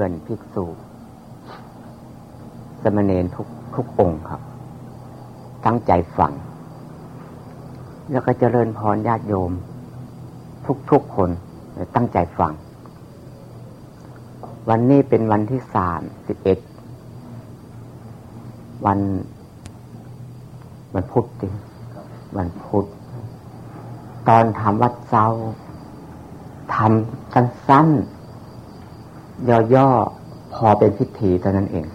พื่อนภิกษุ สมณเณรทุกทุกองค์ครับ ตั้งใจฟัง แล้วก็เจริญพรญาติโยม ทุกทุกคนตั้งใจฟัง วันนี้เป็นวันที่สามสิบเอ็ดวันวันพุธจริงวันพุธตอนทำวัดเจ้าทำสั้นๆ ย่อๆพอเป็นพิธีเท่านั้นเอง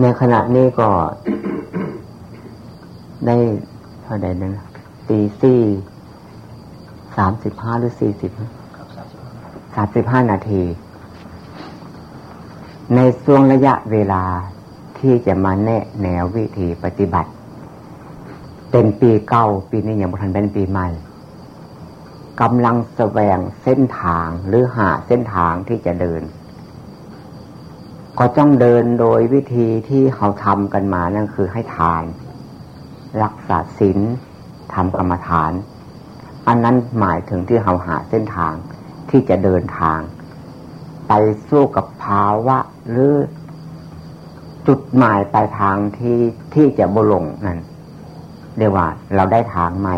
ในขณะนี้ก็ได้เท่าใดนั้นตีสี่สามสิบห้าหรือสี่สิบสามสิบห้านาที ในช่วงระยะเวลาที่จะมาแนะแนววิธีปฏิบัติ เป็นปีเก้าปีนี้อยังบุทันเป็นปีใหม่ กำลังแสวงเส้นทางหรือหาเส้นทางที่จะเดิน ก็ต้องเดินโดยวิธีที่เขาทำกันมานั่นคือให้ทาน รักษาศีลทำกรรมฐาน อันนั้นหมายถึงที่เขาหาเส้นทางที่จะเดินทาง ไปสู้กับภาวะหรือจุดหมายปลายทางที่ที่จะบุลงนั่นเรียกว่าเราได้ทางใหม่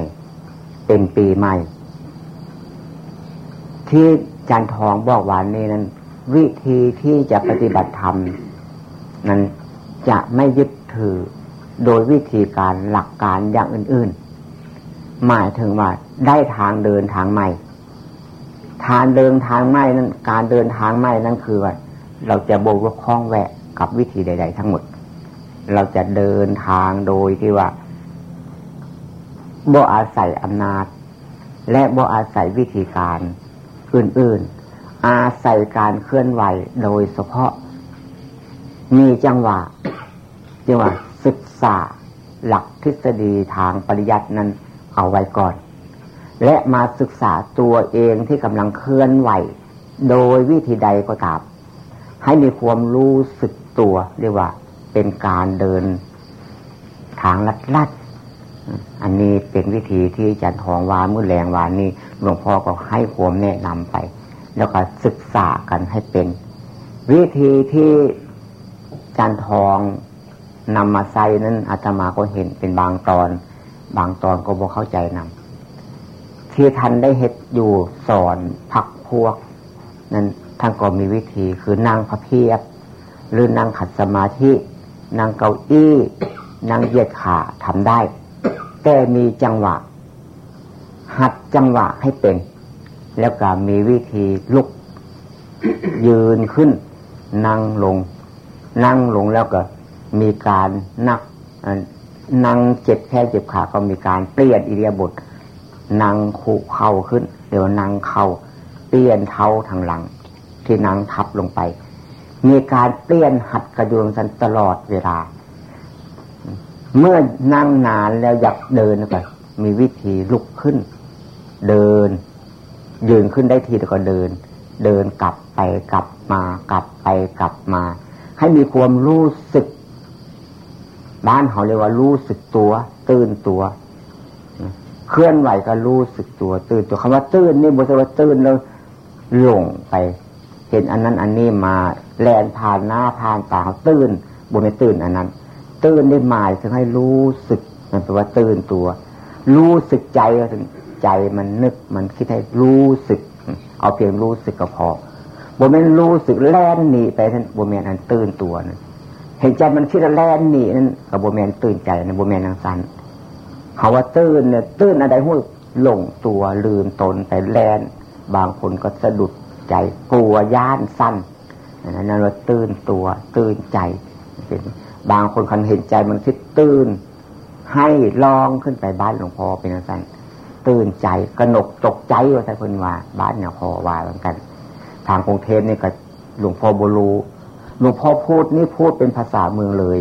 เป็นปีใหม่ ที่จันทองบอกวานนี้นั้น วิธีที่จะปฏิบัติธรรมนั้นจะไม่ยึดถือโดยวิธีการหลักการอย่างอื่น ๆ หมายถึงว่าได้ทางเดินทางใหม่ ทางเดินทางใหม่นั้น การเดินทางใหม่นั้นคือว่าเราจะโบกคล้องแวะกับวิธีใด ๆ ทั้งหมด เราจะเดินทางโดยที่ว่าบ่อาศัยอำนาจ และบ่อาศัยวิธีการ อื่นๆ อาศัยการเคลื่อนไหวโดยเฉพาะ มีจังหวะจังหวะศึกษาหลักทฤษฎีทางปริยัตินั้นเอาไว้ก่อน และมาศึกษาตัวเองที่กำลังเคลื่อนไหว โดยวิธีใดก็ตามให้มีความรู้สึกตัวเรียกว่าเป็นการเดินทางลัดลัด อันนี้เป็นวิธีที่จันทองวามื่อแรงวานนี้หลวงพ่อก็ให้ความแนะนำไป แล้วก็ศึกษากันให้เป็น วิธีที่จันทองนำมาใส่นั้นอาตมาก็เห็นเป็นบางตอน บางตอนก็บอกเข้าใจนำที่ท่านได้เห็ดอยู่สอนพักพวก นั้นท่านก็มีวิธีคือนั่งพระเพียบ หรือนั่งขัดสมาธินั่งเก้าอี้ นั่งเหยียดขาทำได้ แต่มีจังหวะ หัดจังหวะให้เป็น แล้วก็มีวิธีลุก ยืนขึ้น นั่งลง นั่งลงแล้วก็มีการนักนั่งเจ็บแค่เจ็บขาก็มีการเปลี่ยนอิเดียบทนั่งคู่เข่าขึ้น เดี๋ยวนั่งเข่าเปลี่ยนเท้าทางหลัง ที่นั่งทับลงไป มีการเปลี่ยนหัดกระดวงสันตลอดเวลา เมื่อนั่งนานแล้วอยากเดินไปมีวิธีลุกขึ้น เดิน ยืนขึ้นได้ทีแล้วก็เดิน เดินกลับไปกลับมากลับไปกลับมา ให้มีความรู้สึก บ้านเขาเรียกว่ารู้สึกตัว ตื่นตัว เคลื่อนไหวก็รู้สึกตัว ตื่นตัวคำว่าตื่นนี่บริว่าตื่นแล้วหลงไป เห็นอันนั้นอันนี้มาแลนผ่านหน้าผ่านตาตื่นบนไม่ตื่นอันนั้น ตื่นได้หมายถึงให้รู้สึก มันแปลว่าตื่นตัว รู้สึกใจถึงใจมันนึกมันคิดให้รู้สึก เอาเพียงรู้สึกก็พอบนแมนรู้สึกแล่นหนีไปท่านบนแมนอันตื่นตัวนั่นเห็นใจมันคิดแล่นหนีนั่นกับบนแมนตื่นใจในบนแมนทางสันเขาว่าตื่นเนี่ยตื่นอะไรหู้หลงตัวลืมตนไปแล่นบางคนก็สะดุดใจกลัวย่านสั้นนั่นว่าตื่นตัวตื่นใจเป็น บางคนคันเห็นใจมันคิดตื่น ให้ลองขึ้นไปบ้านหลวงพ่อเป็นอะไรตื่นใจกระหนกตกใจว่าใช่คนว่า บ้านเนี่ยพอว่าเหมือนกัน ทางกรุงเทพนี่ก็หลวงพ่อบุรูหลวงพ่อพูดนี่พูดเป็นภาษาเมืองเลย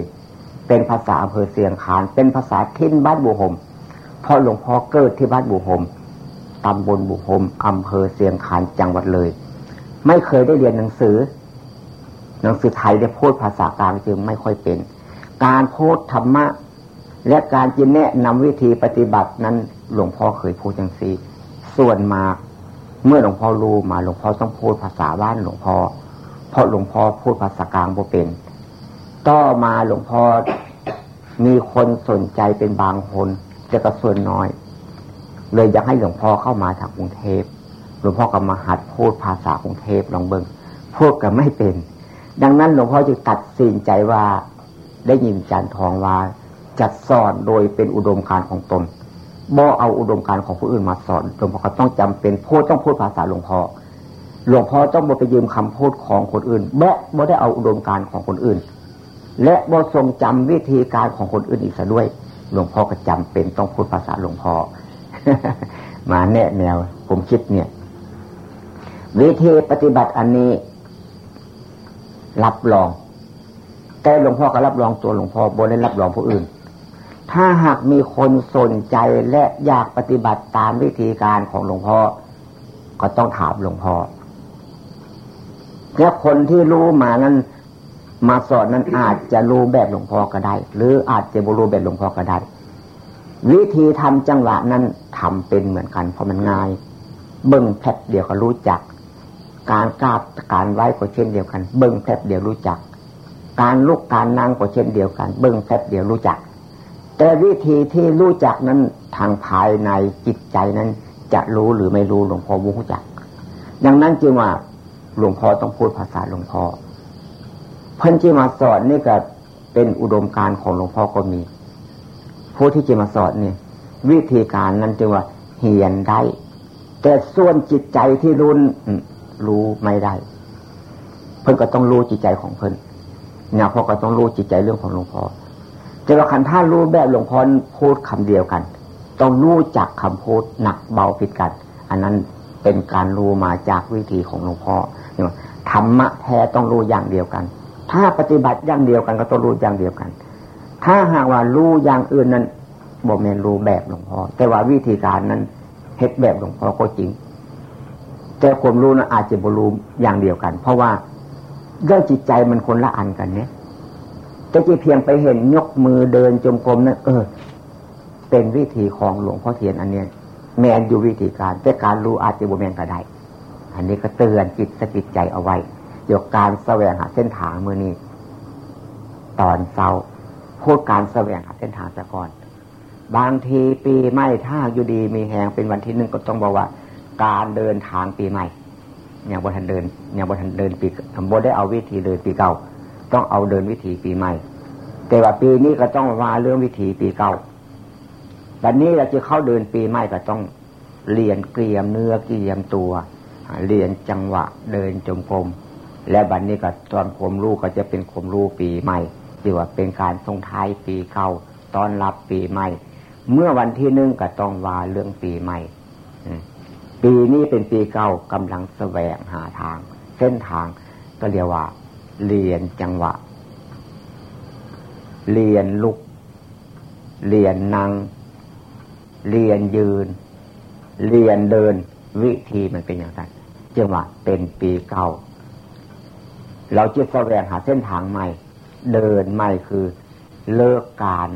เป็นภาษาอำเภอเสียงคาน เป็นภาษาทิ้นบ้านบุหมเพราะหลวงพ่อเกิดที่บ้านบุหมตำบลบุหมอำเภอเสียงคานจังหวัดเลย ไม่เคยได้เรียนหนังสือ หนังสือไทยได้พูดภาษากลางจึงไม่ค่อยเป็น การพูดธรรมะ และการจิแนะนำวิธีปฏิบัตินั้นหลวงพ่อเคยพูดอย่างซีส่วนมากเมื่อหลวงพ่อรู้มาหลวงพ่อต้องพูดภาษาบ้านหลวงพ่อเพราะหลวงพ่อพูดภาษากลางบ่เป็น ต่อมาหลวงพ่อมีคนสนใจเป็นบางคนแต่ก็ส่วนน้อย เลยอยากให้หลวงพ่อเข้ามาทางกรุงเทพหลวงพ่อก็มาหัดพูดภาษากรุงเทพลองเบิงพูดก็ไม่เป็น ดังนั้นหลวงพ่อจึงตัดสินใจว่าได้ยินจันทองว่าจัดสอนโดยเป็นอุดมการของตนบ่เอาอุดมการของผู้อื่นมาสอนหลวงพ่อก็ต้องจำเป็นพูดต้องพูดภาษาหลวงพ่อหลวงพ่อต้องบ่ไปยืมคำพูดของคนอื่นแม่บ่ได้เอาอุดมการของคนอื่น และบ่ทรงจำวิธีการของคนอื่นอีกซะด้วย หลวงพ่อก็จำเป็นต้องพูดภาษาหลวงพ่อมาแนะแนวผมคิดเนี่ย วิธีปฏิบัติอันนี้ รับรอง แต่หลวงพ่อก็รับรองตัวหลวงพ่อบนได้รับรองผู้อื่น ถ้าหากมีคนสนใจและอยากปฏิบัติตามวิธีการของหลวงพ่อ ก็ต้องถามหลวงพ่อและคนที่รู้มานั้นมาสอนนั้นอาจจะรู้แบบหลวงพ่อก็ได้ หรืออาจจะบรู้แบบหลวงพ่อก็ได้ วิธีทำจังหวะนั้นทำเป็นเหมือนกันเพราะมันง่าย เบิ้งแพบเดียวก็รู้จัก การกราบการไหว้ก็เช่นเดียวกัน เบิ้งแพบเดียวรู้จัก การลุกการนั่งก็เช่นเดียวกัน เบื้องแป๊บเดียวรู้จัก แต่วิธีที่รู้จักนั้นทางภายในจิตใจนั้น จะรู้หรือไม่รู้หลวงพ่อวู้จัก ดังนั้นจึงว่าหลวงพ่อต้องพูดภาษาหลวงพ่อเพื่อนที่มาสอนนี่ก็เป็นอุดมการของหลวงพ่อก็มีผู้ที่จะมาสอนนี่วิธีการนั้นจึงว่าเหียนได้ แต่ส่วนจิตใจที่รุน รู้ไม่ได้ เพื่นก็ต้องรู้จิตใจของเพื่นเนี่ยพ่อก็ต้องรู้จิตใจเรื่องของหลวงพ่อแต่ว่าคันท่ารู้แบบหลวงพ่อพูดคำเดียวกัน ต้องรู้จักคำพูดหนักเบาผิดกัน อันนั้นเป็นการรู้มาจากวิธีของหลวงพ่อเนี่ยธรรมะแท้ต้องรู้อย่างเดียวกัน ถ้าปฏิบัติอย่างเดียวกันก็ต้องรู้อย่างเดียวกัน ถ้าหากว่ารู้อย่างอื่นนั้นบ่แมนรู้แบบหลวงพ่อแต่ว่าวิธีการนั้นเฮ็ดแบบหลวงพ่อก็จริง แต่ความรู้นั้นอาจจะบรู้อย่างเดียวกัน เพราะว่าเรื่องจิตใจมันคนละอันกันเนี่ยจะจีเพียงไปเห็นยกมือเดินจมกรมนั่นเออ เป็นวิธีของหลวงพ่อเทียนอันเนี้ยแมนอยู่วิธีการ แต่การรู้อาจจะบ่แมนก็ได้อันนี้ก็เตือนจิตสกิดใจเอาไว้เกี่ยวกับการแสวงหาเส้นทางมือนี้ ตอนเศร้าพูดการแสวงหาเส้นทางซะก่อน บางทีปีใหม่ถ้าอยู่ดีมีแหงเป็นวันที่หนึ่งก็ต้องบอกว่า การเดินทางปีใหม่ยังบทันเดินยังบทันเดินปีบได้เอาวิธีเดินปีเก่า ต้องเอาเดินวิธีปีใหม่ แต่ว่าปีนี้ก็ต้องวาเรื่องวิธีปีเก่าบัดนนี้เราจะเข้าเดินปีใหม่ก็ต้องเรียนเกลียมเนื้อเกลียมตัว เรียนจังหวะเดินจงกรมและบัดนนี้ก็ตอนคมรู้ก็จะเป็นคมรู้ปีใหม่ที่ว่าเป็นการทรงท้ายปีเก่าตอนรับปีใหม่ เมื่อวันที่หนึ่งก็ต้องวาเรื่องปีใหม่ ปีนี้เป็นปีเก่ากำลังแสวงหาทาง เส้นทางก็เรียกว่า เรียนจังหวะ เรียนลุก เรียนนั่ง เรียนยืน เรียนเดิน วิธีมันเป็นอย่างไรจังหวะเป็นปีเก่า เราจะแสวงหาเส้นทางใหม่ เดินใหม่คือเลิกการ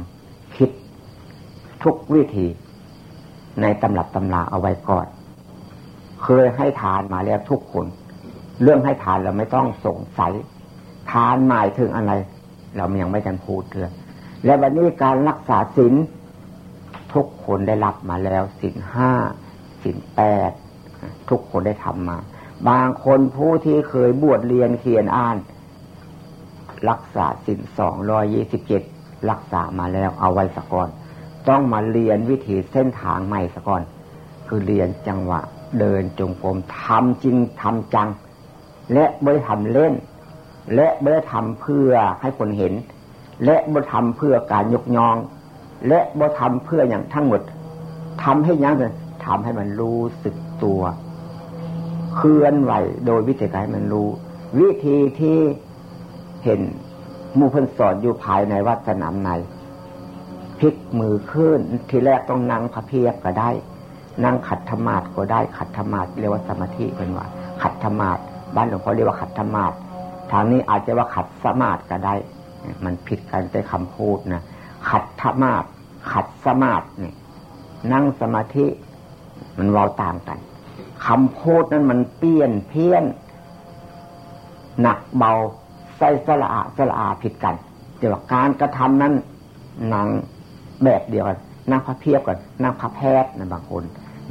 คิดทุกวิธีในตำรับตำราเอาไว้ก่อน เคยให้ทานมาแล้วทุกคน เรื่องให้ทานเราไม่ต้องสงสัย ทานหมายถึงอะไร เรายังไม่ทันพูดเถอะและวันนี้การรักษาศีลทุกคนได้รับมาแล้วศีลห้าศีลแปดทุกคนได้ทำมา บางคนผู้ที่เคยบวชเรียนเขียนอ่าน รักษาศีลสองรอยี่สิบเจ็ดรักษามาแล้วเอาไว้สะก่อน ต้องมาเรียนวิธีเส้นทางใหม่สะก่อน คือเรียนจังหวะ เดินจงกรมทำจริงทำจัง และไม่ได้ทำเล่น และไม่ได้ทำเพื่อให้คนเห็น และไม่ทำเพื่อการยกยอง และไม่ทำเพื่ออย่างทั้งหมดทำให้ยังเลยทำให้มันรู้สึกตัว เคลื่อนไหวโดยวิธีการมันรู้ วิธีที่เห็นมูพันสอนอยู่ภายในวัดสนามในพลิกมือขึ้นทีแรกต้องนั่งพระเพียบก็ได้ นั่งขัดธรรมาทก็ได้ขัดธรรมาทเรียกว่าสมาธิเป็นว่า ขัดธรรมาทบ้านหลวงพ่อเรียกว่าขัดธรรมาททางนี้อาจจะว่าขัดสมาธิก็ได้ มันผิดกันแต่คำพูดนะขัดธรรมาทขัดสมาธิเนี่ยนั่งสมาธิมันเว้าต่างกันคำพูดนั้นมันเปลี่ยนเพี้ยน หนักเบาใส่สละอาสละอาผิดกันแต่ว่าการกระทำนั้นหนังแบบเดียวกันนักพระเพียบกันนักพระแพทย์นะบางคน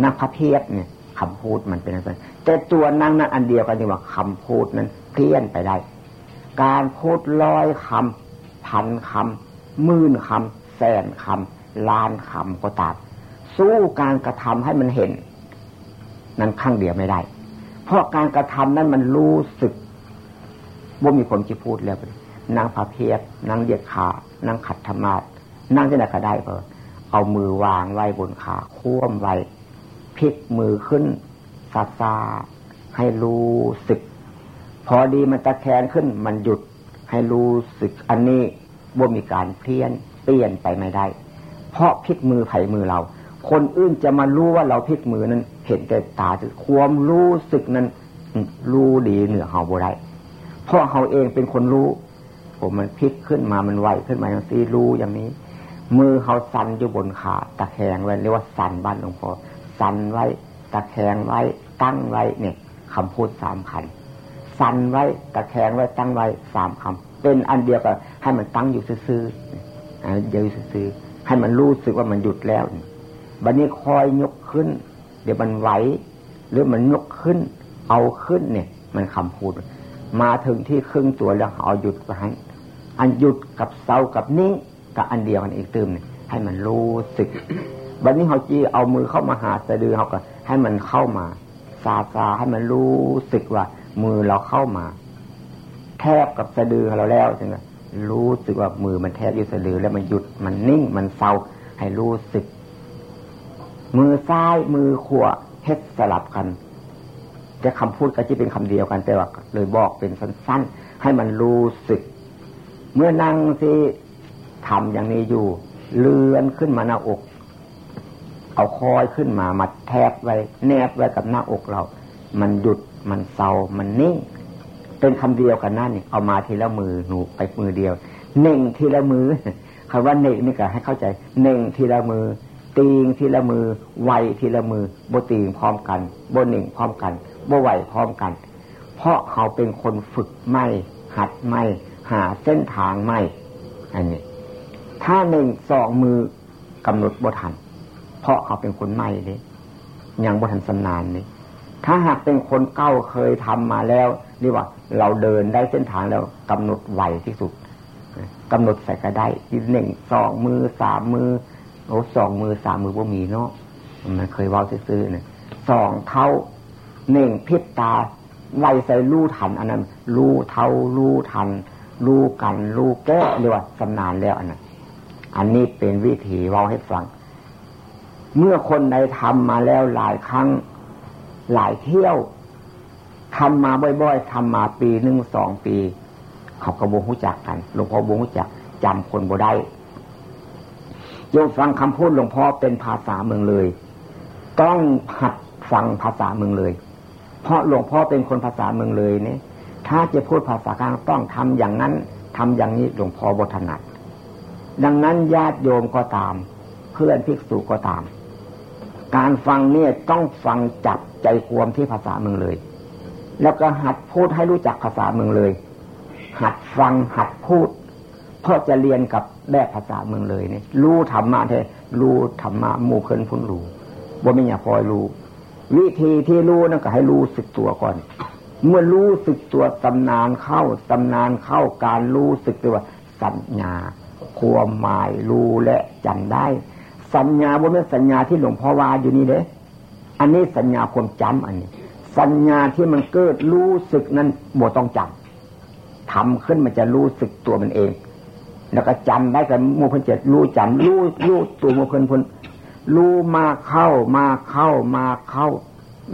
นักพระเพียบเนี่ยคำพูดมันเป็นอะไรแต่ตัวนั่งนั้นอันเดียวกันที่ว่าคำพูดนั้นเพี้ยนไปได้ การพูดร้อยคำพันคำหมื่นคำแสนคำล้านคำก็ตามสู้การกระทำให้มันเห็น นั้นข้างเดียวไม่ได้ เพราะการกระทำนั้นมันรู้สึกว่ามีคนที่พูดแล้วนางพระเพียรนางเหยียดขานางขัดธรรมานั่งที่ไหนก็ได้เออเอามือวางไว้บนขาค้วมไว้ พลิกมือขึ้นซาซาให้รู้สึก พอดีมันตะแคงขึ้นมันหยุด ให้รู้สึกอันนี้ว่ามีการเพี้ยนเปลี่ยนไปไม่ได้ เพราะพลิกมือไผ่มือเรา คนอื่นจะมารู้ว่าเราพลิกมือนั้น เห็นแต่ตาความรู้สึกนั้นรู้ดีเหนือเฮาบ่ได้เพราะเฮาเองเป็นคนรู้ผมมันพลิกขึ้นมามันไหวขึ้นมาอย่างซีรู้อย่างนี้ มือเขาสั่นอยู่บนขาตะแคงไว้เรียกว่าสั่นบ้านหลวงพ่อ สั่นไว้ ตะแคงไว้ ตั้งไว้เนี่ยคำพูดสามคันสั่นไว้ตะแคงไว้ตั้งไว้สามคำเป็นอันเดียวกันให้มันตั้งอยู่ซื่อๆเดียวซื่อให้มันรู้สึกว่ามันหยุดแล้วบัดนี้คอยยกขึ้น เดี๋ยวมันไหวหรือมันยกขึ้น เอาขึ้นเนี่ย มันคำพูด มาถึงที่ครึ่งตัวแล้วเอาหยุดไปอันหยุดกับเศร้ากับนิ่งกับอันเดียวกันอีกตืมเนี่ยให้มันรู้สึก บัดนี้เขาจีเอามือเข้ามาหาสะดือเขาก็ ให้มันเข้ามาซาซาให้มันรู้สึกว่า มือเราเข้ามาแทบกับสะดือเราแล้วใช่ไหมรู้สึกว่ามือมันแทบอยู่สะดือแล้วมันหยุดมันนิ่งมันเศร้าให้รู้สึก มือซ้ายมือขวาเฮ็ดสลับกันจะคำพูดก็จะเป็นคำเดียวกันแต่ว่าเลยบอกเป็นสั้นๆ ให้มันรู้สึก เมื่อนั่งสิทำอย่างนี้อยู่ เลื่อนขึ้นมาหน้าอก เอาคอยขึ้นมามาแทบไว้ แนบไว้กับหน้าอกเรา มันหยุดมันเศร้ามันนิ่งเป็นคำเดียวกันนั่นนี่เอามาทีละมือหนูไปมือเดียวเน่งทีละมือคำว่าเน่งนี่ก็ให้เข้าใจเน่งทีละมือ ตีงทีละมือไหวทีละมือโบตีงพร้อมกันโบเน่งพร้อมกันโบไหวพร้อมกัน เพราะเขาเป็นคนฝึกไม่หัดไม่หาเส้นทางไม่อันนี้ ถ้าหนึ่งสองมือกำหนดบทัน เพราะเขาเป็นคนใหม่เลยยังบ่ทันสำนานนี่ถ้าหากเป็นคนเก้าเคยทำมาแล้วเรียกว่า เราเดินได้เส้นทางแล้วกำหนดไวที่สุดกำหนดใส่กระได้ทีหนึ่งสองมือสามมือโอ้สองมือสามมือบ่มีเนาะมันเคยว่าซื้อๆเนี่ยสองเท้าหนึ่งพิษตาไวใส่ลู่ทัน อันนั้นลู่เท้าลู่ทันลู่กันลู่แก้เรียกว่าสำนานแล้วอันนั้นอันนี้เป็นวิธีว่าให้ฟัง เมื่อคนใดทำมาแล้วหลายครั้ง หลายเที่ยวทำมาบ่อยๆทำมาปีหนึ่งสองปี เขากระบงหูจักกันหลวงพ่อบงหูจักจำคนบ่ได้โยมฟังคำพูดหลวงพ่อเป็นภาษาเมืองเลย ต้องหัดฟังภาษาเมืองเลย เพราะหลวงพ่อเป็นคนภาษาเมืองเลยเนี่ยถ้าจะพูดภาษากลางต้องทำอย่างนั้นทำอย่างนี้หลวงพ่อบถนัดดังนั้นญาติโยมก็ตาม เพื่อนภิกษุก็ตาม การฟังเนี่ยต้องฟังจับใจความที่ภาษาเมืองเลย แล้วก็หัดพูดให้รู้จักภาษาเมืองเลย หัดฟังหัดพูด เพราะจะเรียนกับแบบภาษาเมืองเลยเนี่ยรู้ธรรมะแท้รู้ธรรมะมู่เคินพ้นรู้ว่าไม่อยากพอยรู้ วิธีที่รู้นั่นก็ให้รู้สึกตัวก่อน เมื่อรู้สึกตัวตำนานเข้าตำนานเข้าการรู้สึกตัวสัญญาความหมายรู้และจำได้ สัญญาบนเป็นสัญญาที่หลวงพ่อว่าอยู่นี่เด้อันนี้สัญญาความจำอันนี้ สัญญาที่มันเกิดรู้สึกนั้นบ่ต้องจำทำขึ้นมันจะรู้สึกตัวมันเอง แล้วก็จำได้กับมูเพิ่นจะรู้จำรู้รู้ตัวมูเพิ่นพนรู้มาเข้ามาเข้ามาเข้า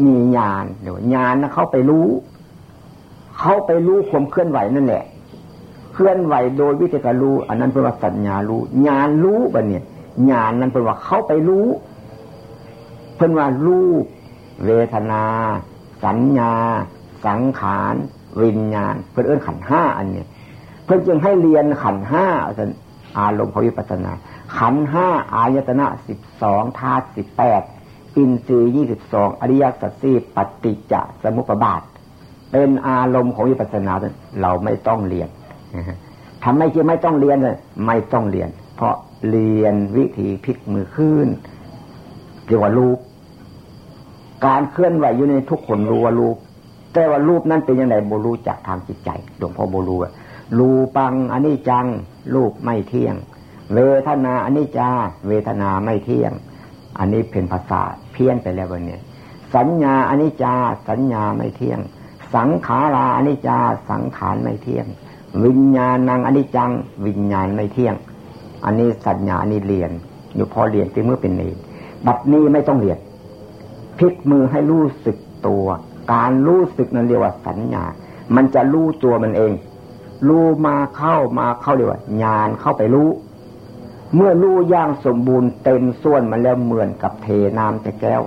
มีญาณเดี๋ยวญาณนะเข้าไปรู้ เขาไปรู้ความเคลื่อนไหวนั่นแหละ เคลื่อนไหวโดยวิธีการรู้ อันนั้นเป็นว่าสัญญารู้ญาณรู้บันเนี่ย ญาณนั้นเป็นว่าเขาไปรู้ เพิ่นว่ารูป เวทนา สัญญา สังขาร วิญญาณ เพื่นเอื้นขันห้าอันเนี้เพื่นจึงให้เรียนขันห้าอารมณ์พวิปัสนา ขันห้าอายตนะสิบสองธาตุสิบแปดอินทรีย์ยี่สิบสองอริยสัจสี่ปฏิจจสมุปบาท เป็นอารมณ์ของวิปัสสนาเราไม่ต้องเรียนทำไมจึงไม่ต้องเรียนเลยไม่ต้องเรียน เพราะ เรียนวิธีพลิกมือขึ้นเรียกว่ารูป การเคลื่อนไหวอยู่ในทุกคนรู้ว่ารูป แต่ว่ารูปนั้นเป็นยังไงโบรู้จากทางจิตใจหลวงพ่อโบรู้รูปังอันนี้จังรูปไม่เที่ยง เวทนาอันนี้จาเวทนาไม่เที่ยง อันนี้เป็นภาษาเพี้ยนไปแล้ววันนี้สัญญาอันนี้จาสัญญาไม่เที่ยง สังขาราอันนี้จาสังขารไม่เที่ยง วิญญาณังอันนี้จัง วิญญาณไม่เที่ยง อันนี้สัญญาอันนี้เรียน อยู่พอเรียนที่เมื่อเป็นเนรบัดนี้ไม่ต้องเรียนพลิกมือให้รู้สึกตัว การรู้สึกนั้นเรียกว่าสัญญา มันจะรู้ตัวมันเอง รู้มาเข้ามาเข้าเรียกว่าญาณเข้าไปรู้ เมื่อรู้ย่างสมบูรณ์เต็มส่วนมันแล้วเหมือนกับเทน้ำแต่แก้ว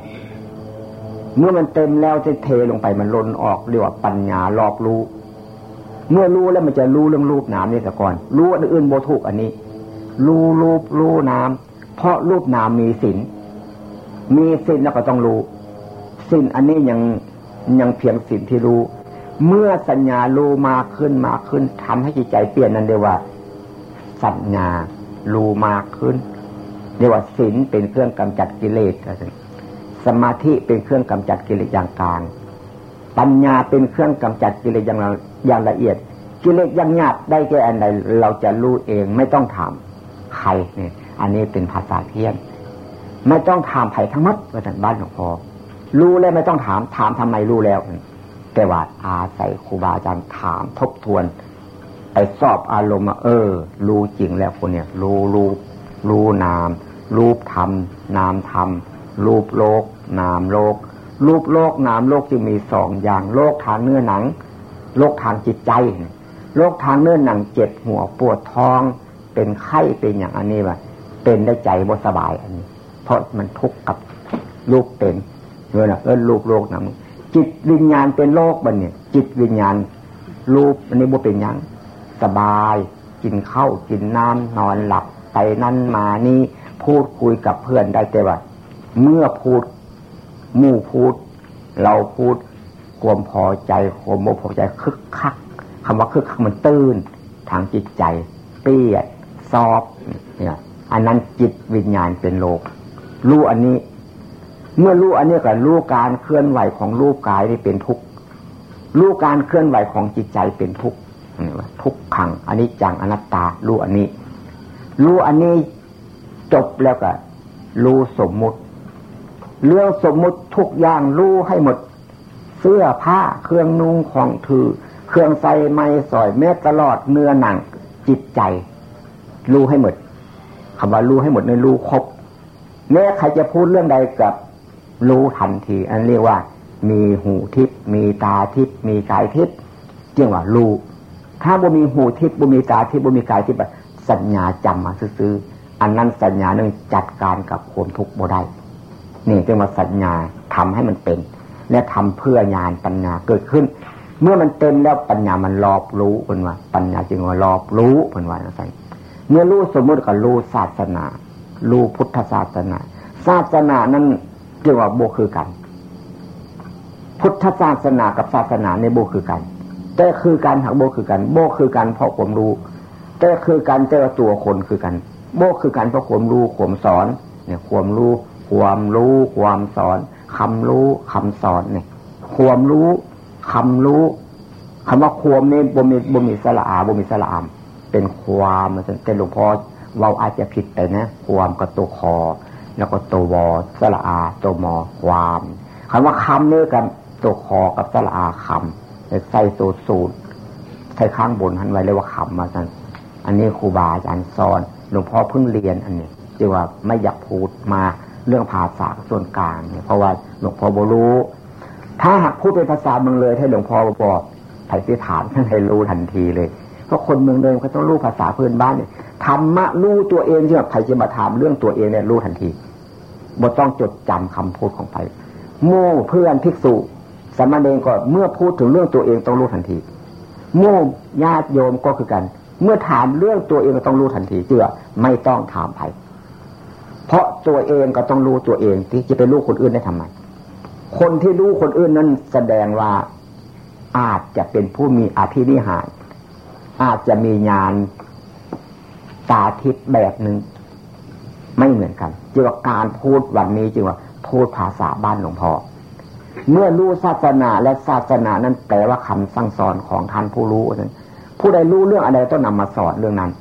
เมื่อมันเต็มแล้วจะเทลงไปมันล้นออกเรียกว่าปัญญารอบรู้ เมื่อรู้แล้วมันจะรู้เรื่องรูปน้ำนี่แต่ก่อน รู้อันอื่นโบทุกอันนี้ รู้รูปรู้น้ำเพราะรูปน้ำมีสินมีสินแล้วก็ต้องรู้สินอันนี้ยังยังเพียงสิ่งที่รู้ เมื่อสัญญารู้มากขึ้นมากขึ้นทำให้จิตใจเปลี่ยนนั่นเรียกว่า สัญญารู้มากขึ้นเรียกว่าศีลเป็นเครื่องกำจัดกิเลสสมาธิเป็นเครื่องกำจัดกิเลสอย่างกลางปัญญาเป็นเครื่องกำจัดกิเลสอย่างอย่างละเอียดกิเลสยังหยาบได้แก่อันใดเราจะรู้เองไม่ต้องถาม ใครเนี่ยอันนี้เป็นภาษาเทียน ไม่ต้องถามใครทั้งหมดว่าแต่บ้านหลวงพ่อรู้แล้วไม่ต้องถามถามทำไมรู้แล้ว แต่ว่าอาศัยครูบาอาจารย์ถามทบทวน ไปสอบอารมณ์เออ รู้จริงแล้วคนเนี่ย รู้รูปรู้นาม รูปธรรม นามธรรม รูปโลก นามโลก รูปโลกนามโลกจึงมีสองอย่างโลกทางเนื้อหนัง โลกทางจิตใจ โลกทางเนื้อหนังเจ็บหัวปวดท้อง เป็นไข้เป็นอย่างอันนี้ว่าเป็นได้ใจบ่สบายอันนี้ เพราะมันทุกข์กับลูกเป็นเออเออลูกโลกนะจิตวิญญาณเป็นโลกบันเนี่ย จิตวิญญาณรูปอันนี้บ่เป็นยังสบาย กินข้าวกินน้ำนอนหลับไปนั่นมานี่พูดคุยกับเพื่อนได้แต่ว่าเมื่อพูดมู่พูด เราพูดความพอใจความโมพอใจคึกคักคำว่าคึกคักมันตื้นทางจิตใจเปี้ย ซอบเนี่ยอันนั้นจิตวิญญาณเป็นโลก รู้อันนี้ เมื่อรู้อันนี้ก็รู้การเคลื่อนไหวของรูปกายนี่เป็นทุกข์รู้การเคลื่อนไหวของจิตใจเป็นทุกข์ทุกขังอันนี้จังอนัตตารู้อันนี้ รู้อันนี้จบแล้วก็รู้สมมุติ เรื่องสมมุติทุกอย่างรู้ให้หมด เสื้อผ้าเครื่องนุ่งของถือ เครื่องใส่ไม้สอยแม้ตลอดเนื้อหนังจิตใจ รู้ให้หมดคำว่ารู้ให้หมดในรู้ครบแม้ใครจะพูดเรื่องใดกับรู้ทันที อันเรียกว่า มีหูทิพย์มีตาทิพย์มีกายทิพย์จึงว่ารู้ถ้าบ่มีหูทิพย์บ่มีตาทิพย์บ่มีกายทิพย์สัญญาจำมาซื้ออันนั้นสัญญาหนึ่งจัดการกับความทุกข์บ่ได้นี่จึงว่าสัญญาทำให้มันเป็น และทำเพื่อญาณปัญญาเกิดขึ้น เมื่อมันเต็มแล้วปัญญามันรอบรู้เป็นว่า ปัญญาจึงว่ารอบรู้เป็นว่าอะไร เมื่อรู้สมมติกับรู้ศาสนารู้พุทธศาสนา ศาสนานั้นเรียกว่าโบคือกัน พุทธศาสนากับศาสนาในโบคือกัน แต่คือการหักโบคือกัน โบคือกันเพราะผมรู้ แต่คือการแต่ละตัวคนคือกัน โบคือกันเพราะผมรู้ผมสอน เนี่ยความรู้ความรู้ความสอนคำรู้คำสอนเนี่ย ความรู้คำรู้คำว่าความนี่บ่มีบ่มีสละอาบ่มีสละอาม เป็นความมันเป็นหลวงพ่อเราอาจจะผิดไปนะ ความกับตัวคอ แล้วก็ตัววอสละอาตัวมอความคำว่าคำนี่กันตัวคอกับสละอาคำใส่สูตรสูตรใส่ข้างบนหันไว้เรียว่าคำมาสันอันนี้ครูบาอาจารย์สอนหลวงพ่อเพิ่งเรียนอันนี้จึงว่าไม่อยากพูดมาเรื่องภาษาส่วนกลางเนี่ยเพราะว่าหลวงพ่อบรู้ ถ้าหากพูดเป็นภาษาเมืองเลยให้หลวงพ่อบอกไถ่ที่ถามท่านให้รู้ทันทีเลย เพราะคนเมืองเลยเขาต้องรู้ภาษาพื้นบ้านเนี่ยธรรมะรู้ตัวเองที่แบบใครจะมาถามเรื่องตัวเองเนี่ยรู้ทันทีบ่ต้องจดจำคำพูดของใครโม่เพื่อนภิกษุสมณเณรก็เมื่อพูดถึงเรื่องตัวเองต้องรู้ทันทีโม่ญาติโยมก็คือกัน เมื่อถามเรื่องตัวเองก็ต้องรู้ทันทีเจือไม่ต้องถามใครเพราะตัวเองก็ต้องรู้ตัวเองที่จะไปรู้คนอื่นได้ทำไม คนที่รู้คนอื่นนั้นแสดงว่าอาจจะเป็นผู้มีอภินิหาร อาจจะมีญาณตาทิพย์แบบหนึ่งไม่เหมือนกันจึงว่าการพูดวันนี้จึงว่าพูดภาษาบ้านหลวงพ่อเมื่อรู้ศาสนาและศาสนานั้นแปลว่าคำสั่งสอนของท่านผู้รู้นั้นผู้ใดรู้เรื่องอะไรต้องนำมาสอนเรื่องนั้น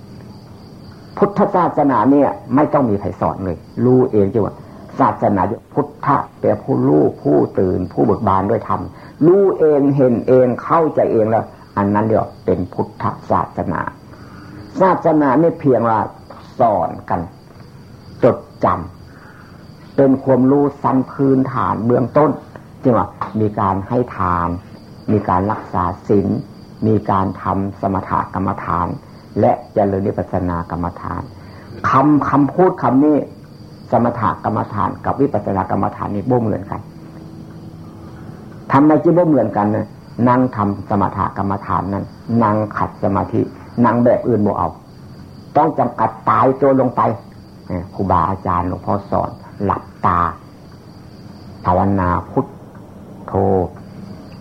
พุทธศาสนาเนี่ย ไม่ต้องมีใครสอนเลย รู้เองจึงว่าศาสนาพุทธะแปลผู้รู้ผู้ตื่น ผู้เบิกบานด้วยธรรมรู้เองเห็นเองเข้าใจเองแล้ว อันนั้นเรียกเป็นพุทธศาสนา ศาสนาไม่เพียงว่าสอนกัน จดจำเป็นความรู้สั้นพื้นฐานเบื้องต้นจึงว่ามีการให้ทาน มีการรักษาศีลมีการทำสมถกรรมฐาน และเจริญนิพพานากรรมฐานคำคำพูดคำนี้สมถกรรมฐานกับวิปัสสนากรรมฐานนี่บ่เหมือนกันทำไมจึงบ่เหมือนกันนะ นั่งทำสมถกรรมฐานนั้น นั่งขัดสมาธิ นั่งแบบอื่นบ่เอา ต้องจำกัดตายตัวลงไปครูบาอาจารย์หลวงพ่อสอน หลับตา ภาวนาพุทโธ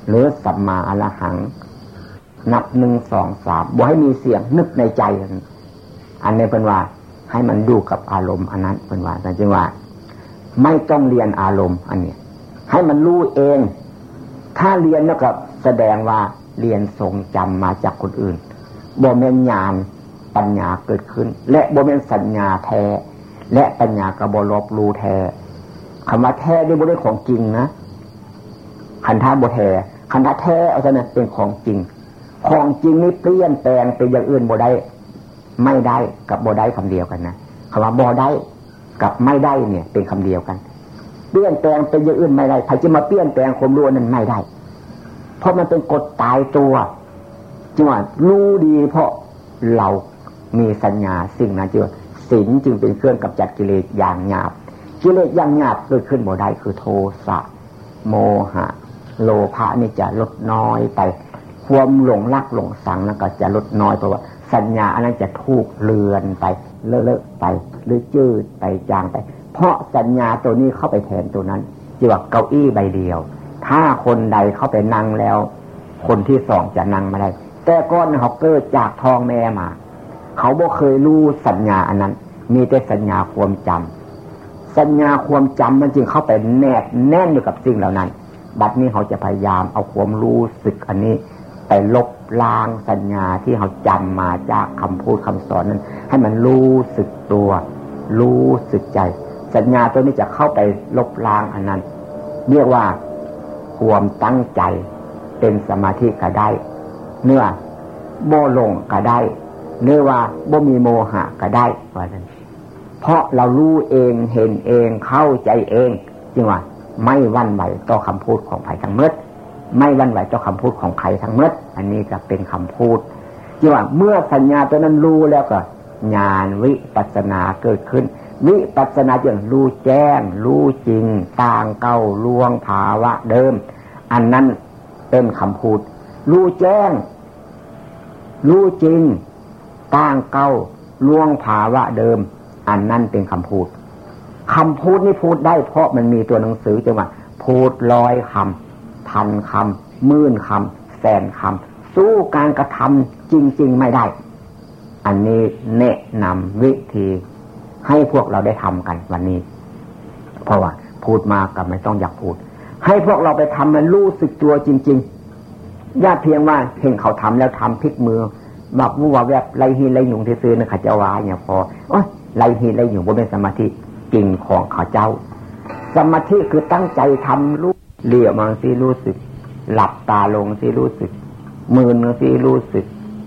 หรือสัมมาอรหัง นับหนึ่งสองสามบ่ให้มีเสียงนึกในใจ อันนี้เป็นว่า ให้มันดูกับอารมณ์อันนั้นเป็นว่าแต่จริงว่า ไม่ต้องเรียนอารมณ์ อันนี้ให้มันรู้เอง ถ้าเรียนแล้วก็ แสดงว่าเรียนทรงจำมาจากคนอื่นบ่เมนญาณปัญญาเกิดขึ้น และบ่เมนสัญญาแท้ และปัญญากระบลบรู้แท้คำว่าแท้ด้วยบ่ได้ของจริงนะคันธาบแท้คันธาแท้เอาซะนะเป็นของจริง ของจริงนี่เปลี่ยนแปลงเป็นอย่างอื่นบ่ได้ ไม่ได้กับบ่ได้คำเดียวกันนะคำว่าบ่ได้กับไม่ได้เนี่ย เป็นคำเดียวกัน เปลี่ยนแปลงเป็นอย่างอื่นไม่ได้ใครจะมาเปลี่ยนแปลงความรู้นั้นไม่ได้ เพราะมันเป็นกฎตายตัวจึงว่ารู้ดีเพราะเรามีสัญญาสิ่งนั้นจึงศีลจึงเป็นเครื่องกับจัดกิเลสอย่างหยาบกิเลสอย่างหยาบเกิดขึ้นบ่ได้คือโทสะโมหะ โลภะนี่จะลดน้อยไป ความหลงรักหลงสังนั่นก็จะลดน้อยเพราะว่าสัญญาอันนั้นจะถูกเลือนไป เลอะๆไป หรือจืดไปจางไป เพราะสัญญาตัวนี้เข้าไปแทนตัวนั้นจีว่าเก้าอี้ใบเดียว ถ้าคนใดเข้าไปนั่งแล้ว คนที่สองจะนั่งไม่ได้ แต่ก้อนเขาเกิดจากทองแม่มา เขาบ่เคยรู้สัญญาอันนั้น มีแต่สัญญาความจำสัญญาความจำมันจึงเข้าไปแนบแน่นอยู่กับสิ่งเหล่านั้น บัดนี้เขาจะพยายามเอาความรู้สึกอันนี้ ไปลบล้างสัญญาที่เขาจำมาจากคำพูดคำสอนนั้น ให้มันรู้สึกตัว รู้สึกใจ สัญญาตัวนี้จะเข้าไปลบล้างอันนั้น เรียกว่า ความตั้งใจ เป็นสมาธิก็ได้ เนื้อโบลงก็ได้เนื้อว่าโบมีโมหะก็ได้ว่านั้นเพราะเรารู้เองเห็นเองเข้าใจเองจริงว่าไม่วันไหวต่อคำพูดของใครทั้งเมื่อไม่วันไหวต่อคำพูดของใครทั้งเมื่ออันนี้จะเป็นคำพูดที่ว่าเมื่อสัญญาตัวนั้นรู้แล้วก็ญาณวิปัสนาเกิดขึ้น วิปัสนาอย่างรู้แจ้ง รู้จริง ต่างเก้าลวงภาวะเดิม อันนั้นเป็นคำพูด รู้แจ้ง รู้จริง ต่างเก้าลวงภาวะเดิม อันนั้นเป็นคำพูดคำพูดนี่พูดได้เพราะมันมีตัวหนังสือจังว่าพูดร้อยคำพันคำหมื่นคำแสนคำสู้การกระทำจริง ๆ ไม่ได้ อันนี้แนะนำวิธี ให้พวกเราได้ทำกันวันนี้ เพราะว่าพูดมากับไม่ต้องอยากพูด ให้พวกเราไปทำมันรู้สึกตัวจริงๆย่าเพียงว่าเห็นเขาทำแล้วทำพลิกมือแบบวัวแวบไรฮีไรหยุ่งที่ซื้อนะขัดจะวาเนี่ยพอโอ้ยไรฮีไรหยุ่งบนเป็นสมาธิจริงของข้าเจ้า สมาธิคือตั้งใจทำรู้เลี่ยมาสิรู้สึก หลับตาลงสิรู้สึก มือนึงสิรู้สึก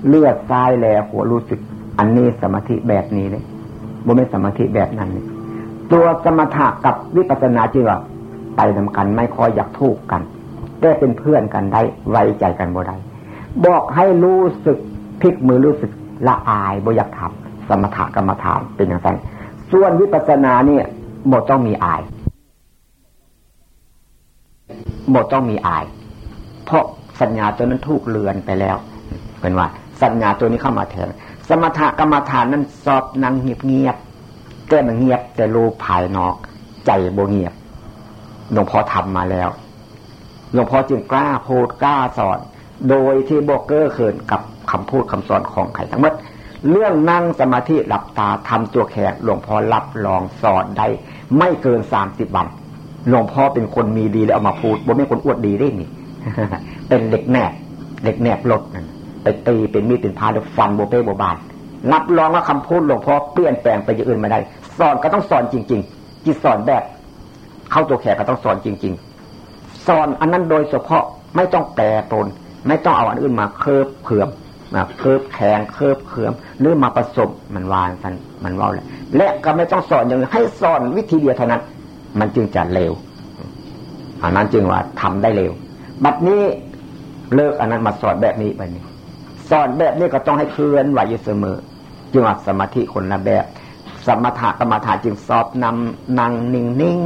เลือดซ้ายแลหัวรู้สึก อันนี้สมาธิแบบนี้เลย บ่ไม่สมาธิแบบนั้น ตัวสมถะกับวิปัสสนาจีว่าไปทำกันไม่ค่อยอยากทุกกันได้เป็นเพื่อนกันได้ ไว้ใจกันบ่ได้บอกให้รู้สึกพลิกมือรู้สึกละอายบ่อยากทำสมถะกรรมฐานเป็นอย่างไรส่วนวิปัสสนาเนี่ยหมดต้องมีอายหมดต้องมีอาย เพราะสัญญาตัวนั้นถูกเลือนไปแล้วเป็นว่า สัญญาตัวนี้เข้ามาแทน สมถกรรมฐานนั้นสอบนั่งเงียบเงียบแก้มันเงียบ แต่รู้ภายนอก ใจโบเงียบหลวงพ่อทำมาแล้วหลวงพ่อจึงกล้าโพดกล้าสอน โดยที่โบกเกอร์เขินกับคำพูดคำสอนของใครทั้งหมดเรื่องนั่งสมาธิหลับตาทำตัวแขกหลวงพ่อรับรองสอนได้ไม่เกินสามสิบวันหลวงพ่อเป็นคนมีดีแล้วเอามาพูดบ่ไม่คนอวดดีได้นี่เป็นเด็กแนบเด็กแนบรถนั่น ไปตีเป็นมีดเป็นพาแล้วฟันโบเป้โบบานรับรองว่าคำพูดหลวงพ่อเปลี่ยนแปลงไปอย่างอื่นไม่ได้ สอนก็ต้องสอนจริง ๆ จิตสอนแบบ เข้าตัวแขกก็ต้องสอนจริง ๆ สอนอันนั้นโดยเฉพาะไม่ต้องแปรปนไม่ต้องเอาอันอื่นมาเคิบเขือมมาเคิบแข็งเคิบเขือมหรือมาผสมมันวานกันมันว่าเลยและก็ไม่ต้องสอนอย่างให้สอนวิธีเดียวเท่านั้น มันจึงจะเร็วอันนั้นจึงว่าทำได้เร็ว บัดนี้เลิกอันนั้นมาสอนแบบนี้ไปนี่ สอนแบบนี้ก็ต้องให้เคลื่อนไหวอยู่เสมอ จึงว่าสมาธิคนละแบบ สมถะกรรมฐานจึงสอบนำนั่งนิ่งนิ่ง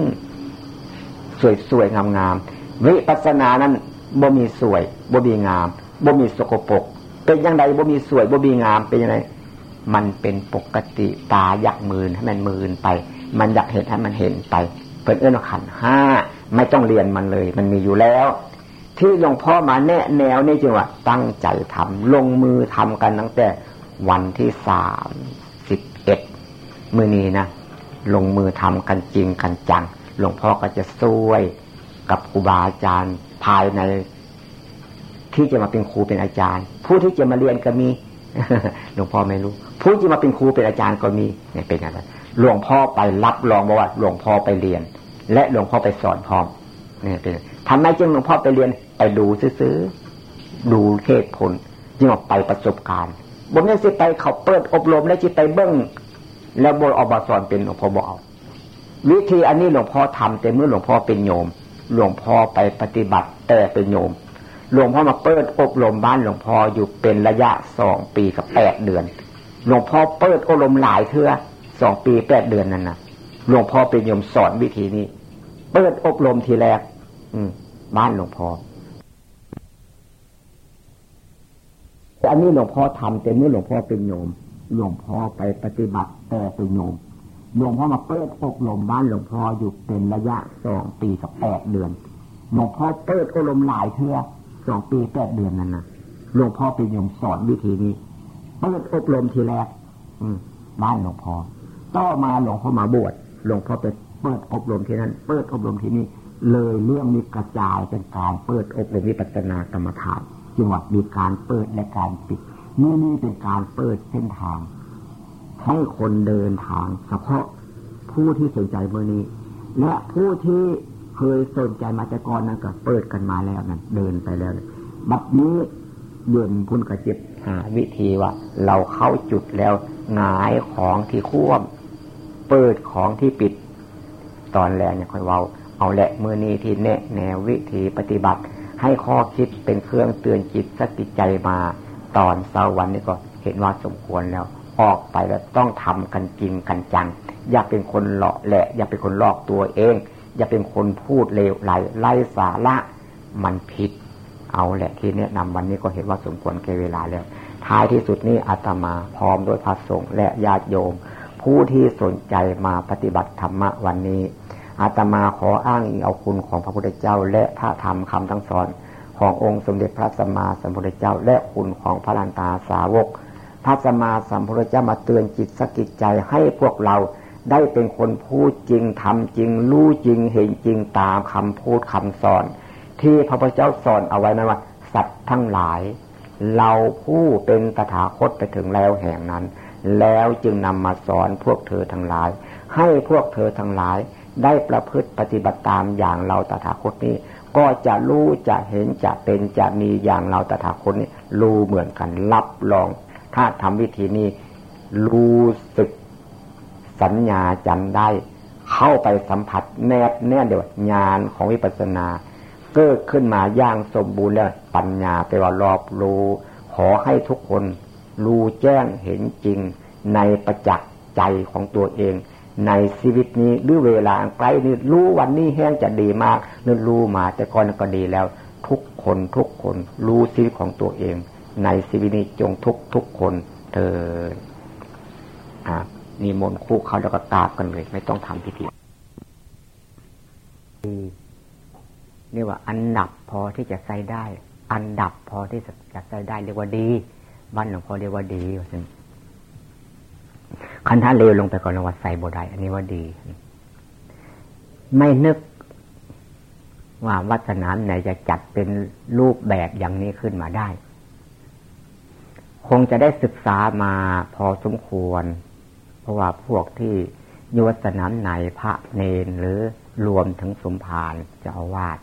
สวยๆงามๆวิปัสสนานั้นบ่มีสวยบ่มีงามบ่มีสกปรกเป็นยังไงบ่มีสวยบ่มีงามเป็นยังไงมันเป็นปกติตาอยากมืนให้มันมืนไป มันอยากเห็นให้มันเห็นไปเป็นเอื้อนขันห้าไม่ต้องเรียนมันเลย มันมีอยู่แล้ว ที่หลวงพ่อมาแนะแนวนี่จึงว่าตั้งใจทำลงมือทำกันตั้งแต่วันที่สามสิบเอ็ดมือนี้นะลงมือทำกันจริงกันจังหลวงพ่อก็จะช่วยกับครูบาอาจารย์ภายใน ที่จะมาเป็นครูเป็นอาจารย์ ผู้ที่จะมาเรียนก็มีหลวงพ่อไม่รู้ ผู้ที่มาเป็นครูเป็นอาจารย์ก็มีเนี่ยเป็นอะไรหลวงพ่อไปรับรองบอกว่าหลวงพ่อไปเรียน และหลวงพ่อไปสอนพร้อมเนี่ยเป็น ทำไมจึงหลวงพ่อไปเรียน ไปดูซื้อดูเหตุผลจึงออกไปประสบการณ์บนนี้สิไปเขาเปิดอบรมแล้วจิไปเบิ้งแล้วบนอบสอนเป็นหลวงพ่อบอกวิธีอันนี้หลวงพ่อทำแต่เมื่อหลวงพ่อเป็นโยม หลวงพ่อไปปฏิบัติแต่เป็นโยม หลวงพ่อมาเปิดอบรมบ้านหลวงพ่ออยู่เป็นระยะสองปีกับแปดเดือน หลวงพ่อเปิดอบรมหลายเทื่อสองปีแปดเดือนนั่นนะหลวงพ่อเป็นโยมสอนวิธีนี้ เปิดอบรมทีแรก บ้านหลวงพ่ออันนี้หลวงพ่อทำแต่เมื่อหลวงพ่อเป็นโยม หลวงพ่อไปปฏิบัติแต่เป็นโยม หลวงพ่อมาเปิดอบรมบ้านหลวงพ่ออยู่เป็นระยะสองปีกับแปดเดือน หลวงพ่อเปิดอบรมหลายเทื่อสองปีแปดเดือนนั่นนะหลวงพ่อเป็นโยมสอนวิธีนี้ เปิดอบรมทีแรก อืบ้านหลวงพ่อ ต่อมาหลวงพ่อมาบวช หลวงพ่อไปเปิดอบรมที่นั่น เปิดอบรมที่นี่ เลยเรื่องมีกระจายเป็นการเปิดอบรมวิปัสสนากรรมฐานจังหวัดมีการเปิดและการปิดนี่นี่เป็นการเปิดเส้นทาง ให้คนเดินทาง เฉพาะผู้ที่สนใจเมื่อนี้ และผู้ที่เคยสนใจมาแต่ก่อนนั้นก็เปิดกันมาแล้วนั่นเดินไปแล้วบัดนี้เยินพุ่นกระเจ็บหาวิธีว่า เราเข้าจุดแล้วหงายของที่ควบเปิดของที่ปิด ตอนแรกเนี่ยค่อยเว้า เอาแหละมือนี้ที่แนะแนววิธีปฏิบัติ ให้ข้อคิดเป็นเครื่องเตือนจิตสติใจมาตอนเสาร์วันนี้ก็เห็นว่าสมควรแล้ว ออกไปแล้วต้องทำกันจริงกันจัง อย่าเป็นคนหลอกแหละ อย่าเป็นคนหลอกตัวเอง อย่าเป็นคนพูดเลวไหลไล่สาระมันผิด เอาแหละที่แนะนำวันนี้ก็เห็นว่าสมควรแก่เวลาแล้ว ท้ายที่สุดนี้อาตมาพร้อมด้วยพระสงฆ์และญาติโยม ผู้ที่สนใจมาปฏิบัติธรรมะวันนี้ อาตมาขออ้างอิงเอาคุณของพระพุทธเจ้า และพระธรรมคำทั้งสอน ขององค์สมเด็จพระสัมมาสัมพุทธเจ้า และคุณของพระลันตาสาวก พระสัมมาสัมพุทธเจ้ามาเตือนจิตสกิจใจให้พวกเราได้เป็นคนพูดจริงทำจริง รู้จริงเห็นจริงตามคำพูดคำสอน ที่พระพุทธเจ้าสอนเอาไว้นั้นว่า สัตว์ทั้งหลาย เราผู้เป็นตถาคตไปถึงแล้วแห่งนั้น แล้วจึงนำมาสอนพวกเธอทั้งหลาย ให้พวกเธอทั้งหลาย ได้ประพฤติปฏิบัติตามอย่างเราตถาคตนี้ ก็จะรู้จะเห็นจะเป็นจะมีอย่างเราตถาคตนี้รู้เหมือนกันรับรอง ถ้าทำวิธีนี้รู้สึกสัญญาจำได้ เข้าไปสัมผัสแนบแน่เดียวญาณของวิปัสสนา เกิดขึ้นมาย่างสมบูรณ์แล้วปัญญาไปว่ารอบรู้ขอให้ทุกคนรู้แจ้งเห็นจริงในประจักษ์ใจของตัวเอง ในชีวิตนี้หรือเวลาใกล้นี้รู้วันนี้แห้งจะดีมากนึกรู้มาแต่ก่อนก็ดีแล้ว ทุกคนทุกคนรู้ชีวิตของตัวเอง ในชีวิตนี้จงทุกทุกคนเธออ่านิมนต์คู่เขาแล้วก็ตาบกันเลย ไม่ต้องทำพิธีนี่ว่าอันหนับพอที่จะใส่ได้ อันดับพอที่จะใส่ได้เรียกว่าดีบ้านหลวงพ่อเรียกว่าดีว่าไง คันท่าเร็วลงไปก่อนลงว่าใส่บได้อันนี้ว่าดี ไม่นึกว่าวัฒนามไหนจะจัดเป็นรูปแบบอย่างนี้ขึ้นมาได้ คงจะได้ศึกษามาพอสมควร เพราะว่าพวกที่ยุวัฒนามไหนพระเนนหรือรวมถึงสมภารจะอาวาส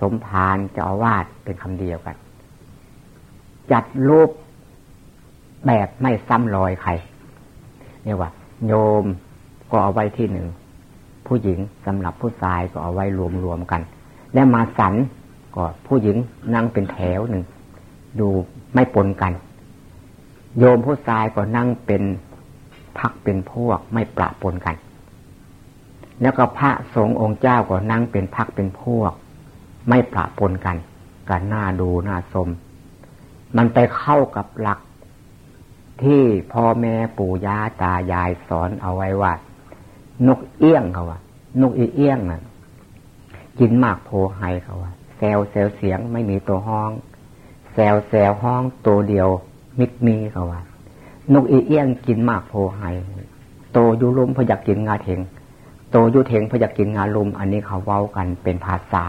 สมภารจะอาวาสเป็นคำเดียวกัน จัดรูปแบบไม่ซ้ำรอยใคร เรียกว่า โยมก็เอาไว้ที่หนึ่ง ผู้หญิงสำหรับผู้ชายก็เอาไว้รวมๆกัน และมาสันก็ผู้หญิงนั่งเป็นแถวหนึ่ง ดูไม่ปนกัน โยมผู้ชายก็นั่งเป็นพักเป็นพวกไม่ปะปนกัน แล้วก็พระสงฆ์องค์เจ้าก็นั่งเป็นพักเป็นพวก ไม่ปะปนกันกันหน้าดูหน้าสมมันไปเข้ากับหลัก ที่พ่อแม่ปู่ย่าตายายสอนเอาไว้ว่า นกเอี้ยงเขาว่านกอีเอี้ยงน่ะ กินมากโพไฮเขาว่าแซวแซวเสียงไม่มีตัวห้อง แซวแซวห้องตัวเดียว มิดมีเขาว่านกอีเอี้ยงกินมากโพไฮโตยุลุมพอยากกินงาเถงโตยุเถงพอยากกินงาลุม อันนี้เขาเว้ากันเป็นภาษา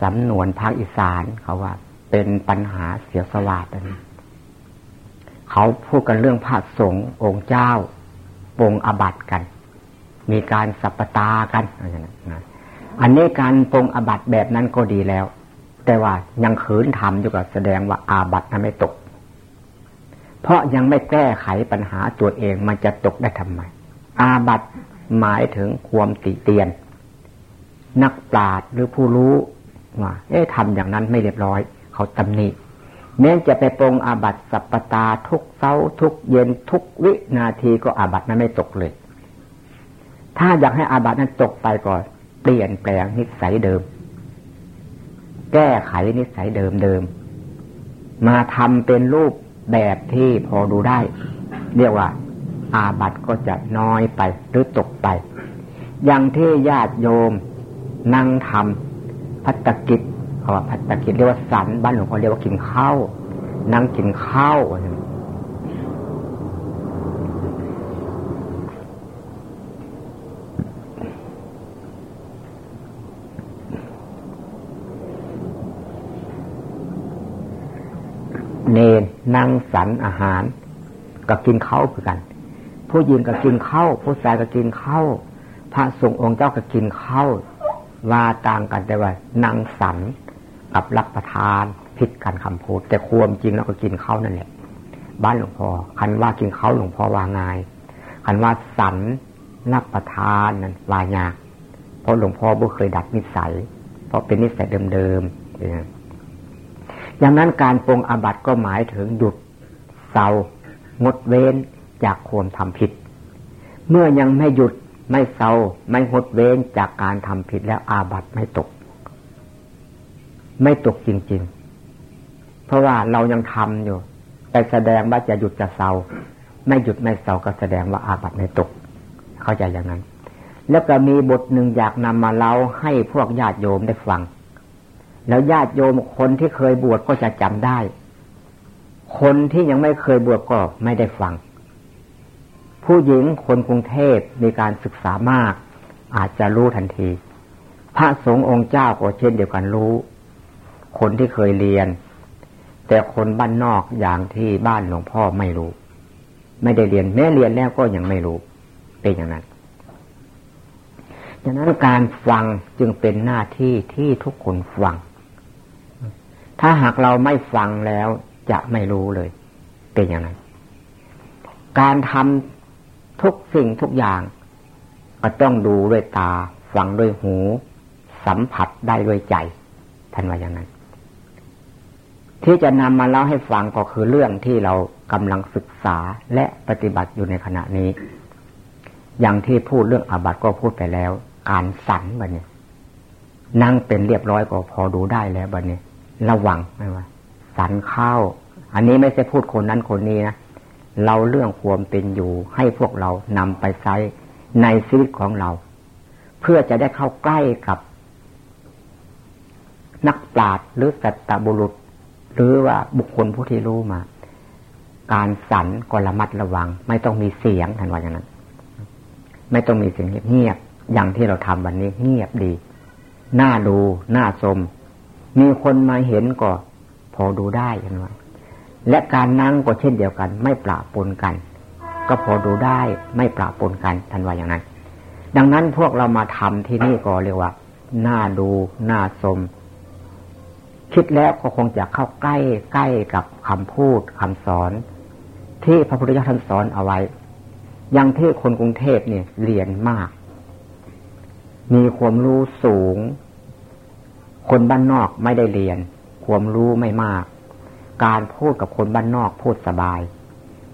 สำนวนภาคอีสานเขาว่า เป็นปัญหาเสียสวาดอันนี้ เขาพูดกันเรื่องพระสงฆ์องค์เจ้าปงอบัตกัน มีการสัปตากันอันนี้การปงอบัตแบบนั้นก็ดีแล้ว แต่ว่ายังขืนทำอยู่กับแสดงว่าอาบัตนั้นไม่ตก เพราะยังไม่แก้ไขปัญหาตัวเองมันจะตกได้ทำไม อาบัตหมายถึงความติเตียน นักปราชญ์หรือผู้รู้ว่าเอ๊ะทำอย่างนั้นไม่เรียบร้อย เขาตำหนิ แม้จะไปปรงอาบัตสัปปตาทุกเช้าทุกเย็นทุกวินาทีก็อาบัตนั้นไม่ตกเลย ถ้าอยากให้อาบัตนั้นตกไปก่อน เปลี่ยนแปลงนิสัยเดิม แก้ไขนิสัยเดิมเดิมมาทำเป็นรูปแบบที่พอดูได้ เรียกว่า อาบัตก็จะน้อยไปหรือตกไป อย่างที่ญาติโยมนั่งทำพัตกิจ เขาว่าพัตกิจเรียกว่าสันบ้านหลวงพ่อเรียกว่ากินข้าวนั่งกินข้าวเนนนั่งสันอาหารก็กินข้าวคือกัน ผู้หญิงก็กินข้าวผู้ชายก็กินข้าวพระสงฆ์องค์เจ้าก็กินข้าวว่าต่างกันแต่ว่านั่งสัน กับรับประทานผิดกันคำพูด แต่ความจริงแล้วก็กินข้าวนั่นแหละบ้านหลวงพ่อคันว่ากินข้าวหลวงพ่อวางไงคันว่าสันรับประทานนั่นวายากเพราะหลวงพ่อบ่เคยดัดนิสัย เพราะเป็นนิสัยเดิมๆอย่างนั้นการปรงอาบัติก็หมายถึงหยุดเศร้างดเว้นจากความทำผิด เมื่อยังไม่หยุดไม่เศร้าไม่งดเว้นจากการทำผิดแล้วอาบัติไม่ตก ไม่ตกจริง ๆ เพราะว่าเรายังทำอยู่แต่แสดงว่าจะหยุดจะเศร้าไม่หยุดไม่เศร้าก็แสดงว่าอาบัติไม่ตก เข้าใจอย่างนั้น แล้วก็มีบทหนึ่งอยากนำมาเล่าให้พวกญาติโยมได้ฟัง แล้วญาติโยมคนที่เคยบวชก็จะจำได้ คนที่ยังไม่เคยบวชก็ไม่ได้ฟัง ผู้หญิงคนกรุงเทพมีการศึกษามาก อาจจะรู้ทันที พระสงฆ์องค์เจ้าก็เช่นเดียวกันรู้ คนที่เคยเรียน แต่คนบ้านนอกอย่างที่บ้านหลวงพ่อไม่รู้ ไม่ได้เรียนแม้เรียนแล้วก็ยังไม่รู้เป็นอย่างนั้นดังนั้นการฟังจึงเป็นหน้าที่ที่ทุกคนฟัง ถ้าหากเราไม่ฟังแล้วจะไม่รู้เลย เป็นอย่างนั้น การทำทุกสิ่งทุกอย่าง ก็ต้องดูด้วยตา ฟังด้วยหู สัมผัสได้ด้วยใจท่านว่าอย่างนั้น ที่จะนำมาเล่าให้ฟังก็คือเรื่องที่เรากำลังศึกษาและปฏิบัติอยู่ในขณะนี้ อย่างที่พูดเรื่องอาบัติก็พูดไปแล้ว การสันบันนี้นั่งเป็นเรียบร้อยก็พอดูได้แล้วบันนี้ระวังไม่ว่า สันเข้าอันนี้ไม่ใช่พูดคนนั้นคนนี้นะเราเรื่องความเป็นอยู่ให้พวกเรานำไปใช้ในชีวิตของเรา เพื่อจะได้เข้าใกล้กับ นักปราชญ์หรือสัตบุรุษ หรือว่าบุคคลผู้ที่รู้มา การสั่นก็ระมัดระวัง ไม่ต้องมีเสียงทันวันอย่างนั้น ไม่ต้องมีเสียงเงียบอย่างที่เราทำวันนี้เงียบดีน่าดูน่าชมมีคนมาเห็นก็พอดูได้กันว่าและการนั่งก็เช่นเดียวกัน ไม่ปราปนกัน ก็พอดูได้ไม่ปราปนกันทันว่าอย่างนั้น ดังนั้นพวกเรามาทำที่นี่ก็เรียกว่าน่าดูน่าชม คิดแล้วก็คงจะเข้าใกล้ใกล้กับคำพูดคำสอน ที่พระพุทธเจ้าท่านสอนเอาไว้ยังที่คนกรุงเทพเนี่ยเรียนมาก มีความรู้สูง คนบ้านนอกไม่ได้เรียน ความรู้ไม่มาก การพูดกับคนบ้านนอกพูดสบาย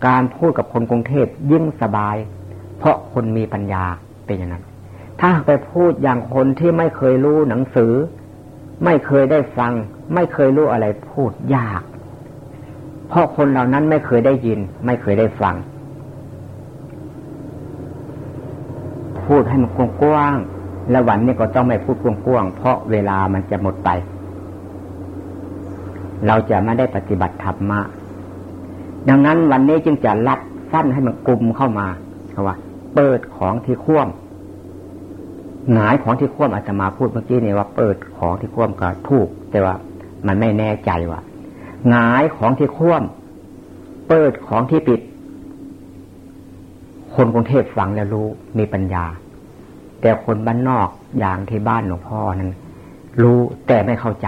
การพูดกับคนกรุงเทพยิ่งสบาย เพราะคนมีปัญญาเป็นอย่างนั้น ถ้าไปพูดอย่างคนที่ไม่เคยรู้หนังสือ ไม่เคยได้ฟัง ไม่เคยรู้อะไรพูดยาก เพราะคนเหล่านั้นไม่เคยได้ยิน ไม่เคยได้ฟัง พูดให้มันกว้างๆและวันนี้ก็ต้องไม่พูดกว้างๆเพราะเวลามันจะหมดไป เราจะไม่ได้ปฏิบัติธรรมะดังนั้นวันนี้จึงจะลัดสั้นให้มันกลุ่มเข้ามาเขาว่า เปิดของที่คว่ำหงายของที่คว่ำอาจจะมาพูดเมื่อกี้นี่ว่าเปิดของที่คว่ำก็ถูก แต่ว่า มันไม่แน่ใจว่าหงายของที่คว่ำเปิดของที่ปิด คนกรุงเทพฟังแล้วรู้มีปัญญา แต่คนบ้านนอกอย่างที่บ้านหลวงพ่อนั้น รู้แต่ไม่เข้าใจ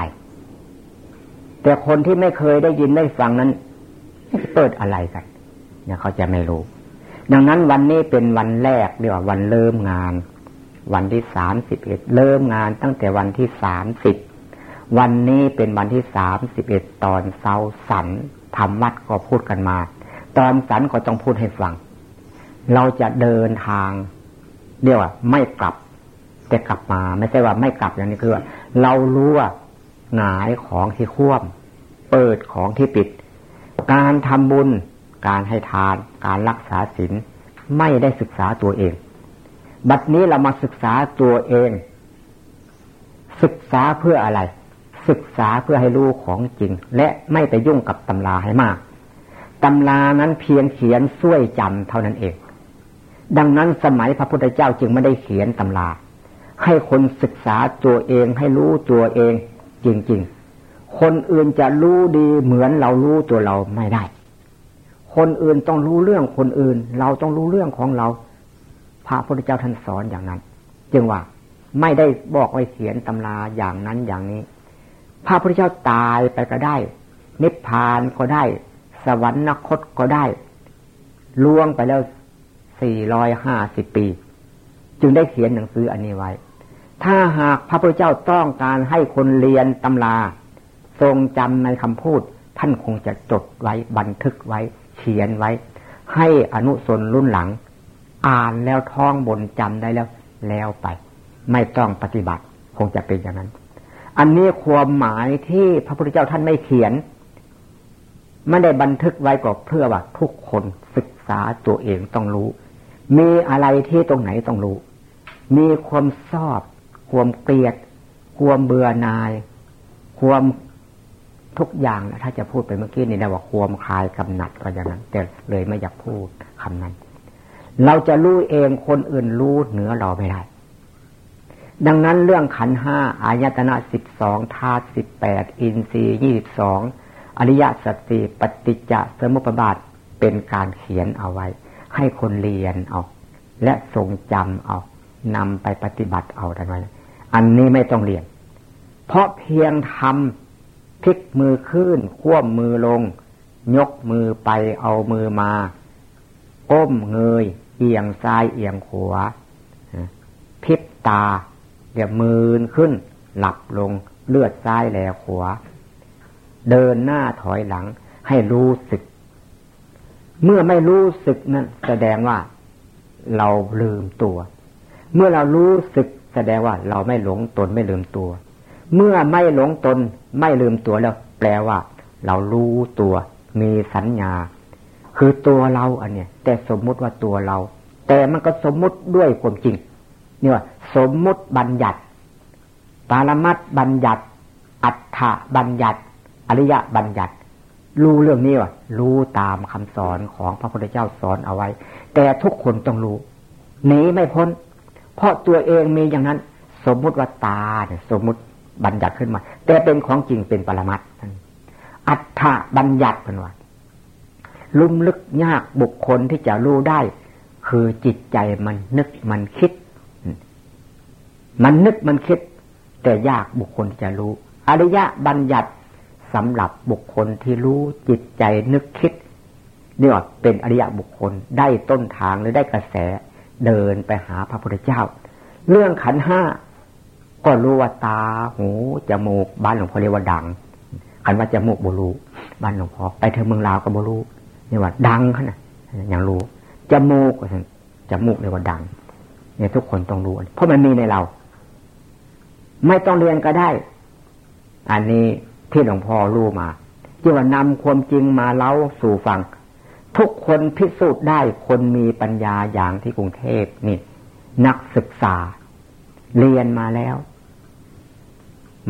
แต่คนที่ไม่เคยได้ยินได้ฟังนั้นเปิดอะไรกันเนี่ยเขาจะไม่รู้ ดังนั้นวันนี้เป็นวันแรกเรียกว่าวันเริ่มงาน วันที่สามสิบเอ็ดเริ่มงานตั้งแต่วันที่สามสิบ วันนี้เป็นวันที่สามสิบเอ็ดตอนเช้าสันธรรมวัดก็พูดกันมา ตอนสันก็ต้องพูดให้ฟัง เราจะเดินทางเรียกว่า ไม่กลับ แต่กลับมา ไม่ใช่ว่าไม่กลับอย่างนี้คือว่าเรารู้ว่าหงายของที่คว่ำเปิดของที่ปิด การทำบุญ การให้ทาน การรักษาศีลไม่ได้ศึกษาตัวเอง บัดนี้เรามาศึกษาตัวเอง ศึกษาเพื่ออะไร ศึกษาเพื่อให้รู้ของจริง และไม่ไปยุ่งกับตำราให้มากตำรานั้นเพียงเขียนช่วยจำเท่านั้นเอง ดังนั้นสมัยพระพุทธเจ้าจึงไม่ได้เขียนตำรา ให้คนศึกษาตัวเองให้รู้ตัวเองจริงๆ คนอื่นจะรู้ดีเหมือนเรารู้ตัวเราไม่ได้ คนอื่นต้องรู้เรื่องคนอื่น เราต้องรู้เรื่องของเรา พระพุทธเจ้าท่านสอนอย่างนั้น จึงว่าไม่ได้บอกไว้เขียนตำราอย่างนั้นอย่างนี้ พระพุทธเจ้าตายไปก็ได้ นิพพานก็ได้ สวรรคตก็ได้ล่วงไปแล้วสี่ร้อยห้าสิบปี จึงได้เขียนหนังสืออันนี้ไว้ ถ้าหากพระพุทธเจ้าต้องการให้คนเรียนตำรา ทรงจำในคำพูด ท่านคงจะจดไว้บันทึกไว้ เขียนไว้ ให้อนุสนรุ่นหลัง อ่านแล้วท่องบนจำได้แล้วแล้วไป ไม่ต้องปฏิบัติคงจะเป็นอย่างนั้น อันนี้ความหมายที่พระพุทธเจ้าท่านไม่เขียน ไม่ได้บันทึกไว้ก็เพื่อว่าทุกคนศึกษาตัวเองต้องรู้ มีอะไรที่ตรงไหนต้องรู้ มีความชอบ ความเกลียด ความเบื่อหน่าย ความทุกอย่างนะถ้าจะพูดไปเมื่อกี้นี่นะว่าความคลายกำหนัดก็อย่างนั้น แต่เลยไม่อยากพูดคำนั้น เราจะรู้เองคนอื่นรู้เหนือเราไม่ได้ ดังนั้นเรื่องขันห้าอายตนะสิบสองธาตุสิบแปดอินทรีย์ยี่สิบสองอริยสัจสี่ปฏิจจสมุปบาทเป็นการเขียนเอาไว้ ให้คนเรียนเอา และทรงจำเอานำไปปฏิบัติเอาได้ไหมอันนี้ไม่ต้องเรียน เพราะเพียงทำพลิกมือขึ้นคว่ำมือลง ยกมือไปเอามือมาก้มเงย เอียงซ้ายเอียงขวาพิบตา เดี๋ยวมือขึ้น หลับลงเลือดซ้ายแหลขวา เดินหน้าถอยหลังให้รู้สึก เมื่อไม่รู้สึกนั้นแสดงว่าเราลืมตัว เมื่อเรารู้สึกแสดงว่าเราไม่หลงตนไม่ลืมตัว เมื่อไม่หลงตนไม่ลืมตัวแล้ว แปลว่า เรารู้ตัว มีสัญญา คือตัวเราอันเนี้ยแต่สมมุติว่าตัวเรา แต่มันก็สมมุติด้วยความจริง เนี่ยสมมุติบัญญัติ ปารมัตบัญญัติ อัฏฐบัญญัติ อริยบัญญัติ รู้เรื่องนี้วะรู้ตามคำสอนของพระพุทธเจ้าสอนเอาไว้ แต่ทุกคนต้องรู้หนีไม่พ้น เพราะตัวเองมีอย่างนั้น สมมุติว่าตาเนี่ยสมมุติบัญญัติขึ้นมา แต่เป็นของจริงเป็นปรมัตอัฏฐบัญญัติเป็นว่าลุ่มลึกยากบุคคลที่จะรู้ได้ คือจิตใจมันนึกมันคิด มันนึกมันคิด แต่ยากบุคคลจะรู้ อริยะบัญญัติสำหรับบุคคลที่รู้จิตใจนึกคิดนี่ว่าเป็นอริยะบุคคลได้ต้นทางหรือได้กระแสเดินไปหาพระพุทธเจ้า เรื่องขันห้าก็รู้ว่าตาหูจมูกบ้านหลวงพ่อเรียกว่าดังขันว่าจมูกบรูบ้านหลวงพ่อไปเทอเมืองลาวก็บรูนี่ว่าดังขนาดอย่างรู้จมูกจมูกเรียกว่าดังเนี่ยทุกคนต้องรู้ เพราะมันมีในเรา ไม่ต้องเรียนก็ได้ อันนี้ที่หลวงพ่อรู้มาที่ว่านำความจริงมาเล่าสู่ฟัง ทุกคนพิสูจน์ได้คนมีปัญญาอย่างที่กรุงเทพนี่ นักศึกษา เรียนมาแล้ว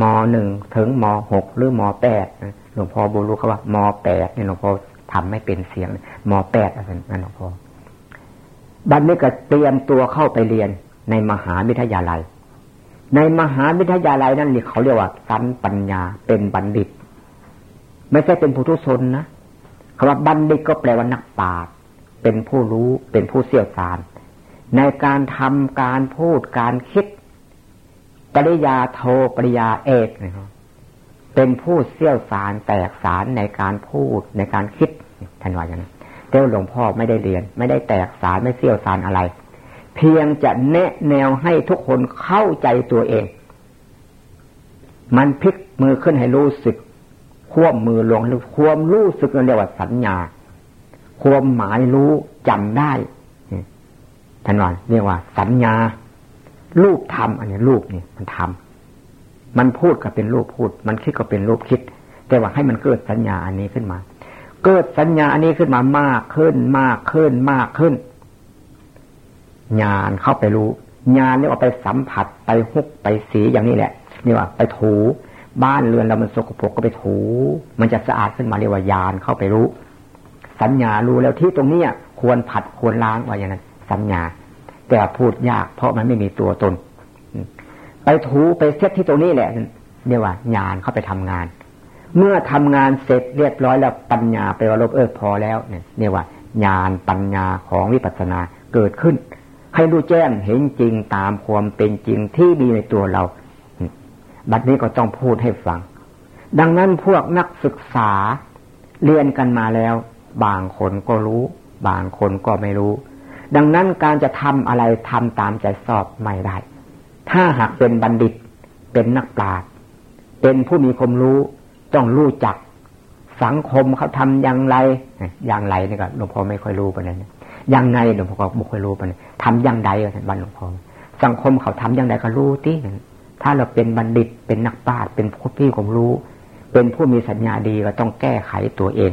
มหนึ่งถึงมหกหรือมแปดหลวงพ่อบูรู้เขาว่ามแปดเนี่ยหลวงพ่อทำไม่เป็นเสียงมแปดอะไรนั่นหลวงพ่อบัดนี้ก็เตรียมตัวเข้าไปเรียนในมหาวิทยาลัย ในมหาวิทยาลัยนั่นเขาเรียกว่า สันปัญญาเป็นบัณฑิต ไม่ใช่เป็นผู้ทุชนนะคำว่าบัณฑิตก็แปลว่านักปราชญ์เป็นผู้รู้เป็นผู้เสี่ยวสารในการทำการพูดการคิด ปริยาโทปริยาเอกนะครับเป็นผู้เสี่ยวสารแตกสารในการพูดในการคิดท่านว่าอย่างนั้นเจ้าหลวงพ่อไม่ได้เรียน ไม่ได้แตกสารไม่เสี่ยวสารอะไร เพียงจะแนะแนวให้ทุกคนเข้าใจตัวเอง มันพลิกมือขึ้นให้รู้สึก ควบมือลงความรู้สึกเรียกว่าสัญญา ความหมายรู้จำได้ท่านว่าเรียกว่า สัญญา รูปทำอันนี้รูปนี่มันทำมันพูดก็เป็นรูปพูด มันคิดก็เป็นรูปคิด แต่ว่าให้มันเกิดสัญญาอันนี้ขึ้นมา เกิดสัญญาอันนี้ขึ้นมามากขึ้นมากขึ้นมากขึ้น ญาณเข้าไปรู้ญาณนี่ว่าไปสัมผัสไปฮุกไปสีอย่างนี้แหละนี่ว่าไปถูบ้านเรือนเรามันสกปรกก็ไปถู มันจะสะอาดขึ้นมาเรียกว่าญาณเข้าไปรู้ สัญญารู้แล้วที่ตรงนี้ควรผัดควรล้างว่าอย่างนั้น สัญญา แต่พูดยาก เพราะมันไม่มีตัวตน ไปถูไปเซ็ตที่ตรงนี้แหละเรียกว่าญาณเข้าไปทำงาน เมื่อทำงานเสร็จเรียบร้อยแล้วปัญญาไปว่าลบเออพอแล้วเนี่ยเรียกว่าญาณปัญญาของวิปัสสนาเกิดขึ้น ให้รู้แจ้งเห็นจริงตามความเป็นจริงที่มีในตัวเรา บัดนี้ก็ต้องพูดให้ฟัง ดังนั้นพวกนักศึกษาเรียนกันมาแล้ว บางคนก็รู้ บางคนก็ไม่รู้ ดังนั้นการจะทำอะไรทำตามใจสอบไม่ได้ ถ้าหากเป็นบัณฑิต เป็นนักปราชญ์เป็นผู้มีความรู้ต้องรู้จักสังคมเขาทำอย่างไร อย่างไรนี่ก็หลวงพ่อไม่ค่อยรู้ปะเนี่ ยอย่างไงหลวงพ่อก็ไม่ค่อยรู้ไปทำอย่างใดท่านบ้านหลวงพ่อสังคมเขาทำอย่างไรก็รู้ที่ถ้าเราเป็นบัณฑิตเป็นนักปราชญ์เป็นผู้ที่ความรู้ เป็นผู้มีสัญญาดีก็ต้องแก้ไขตัวเอง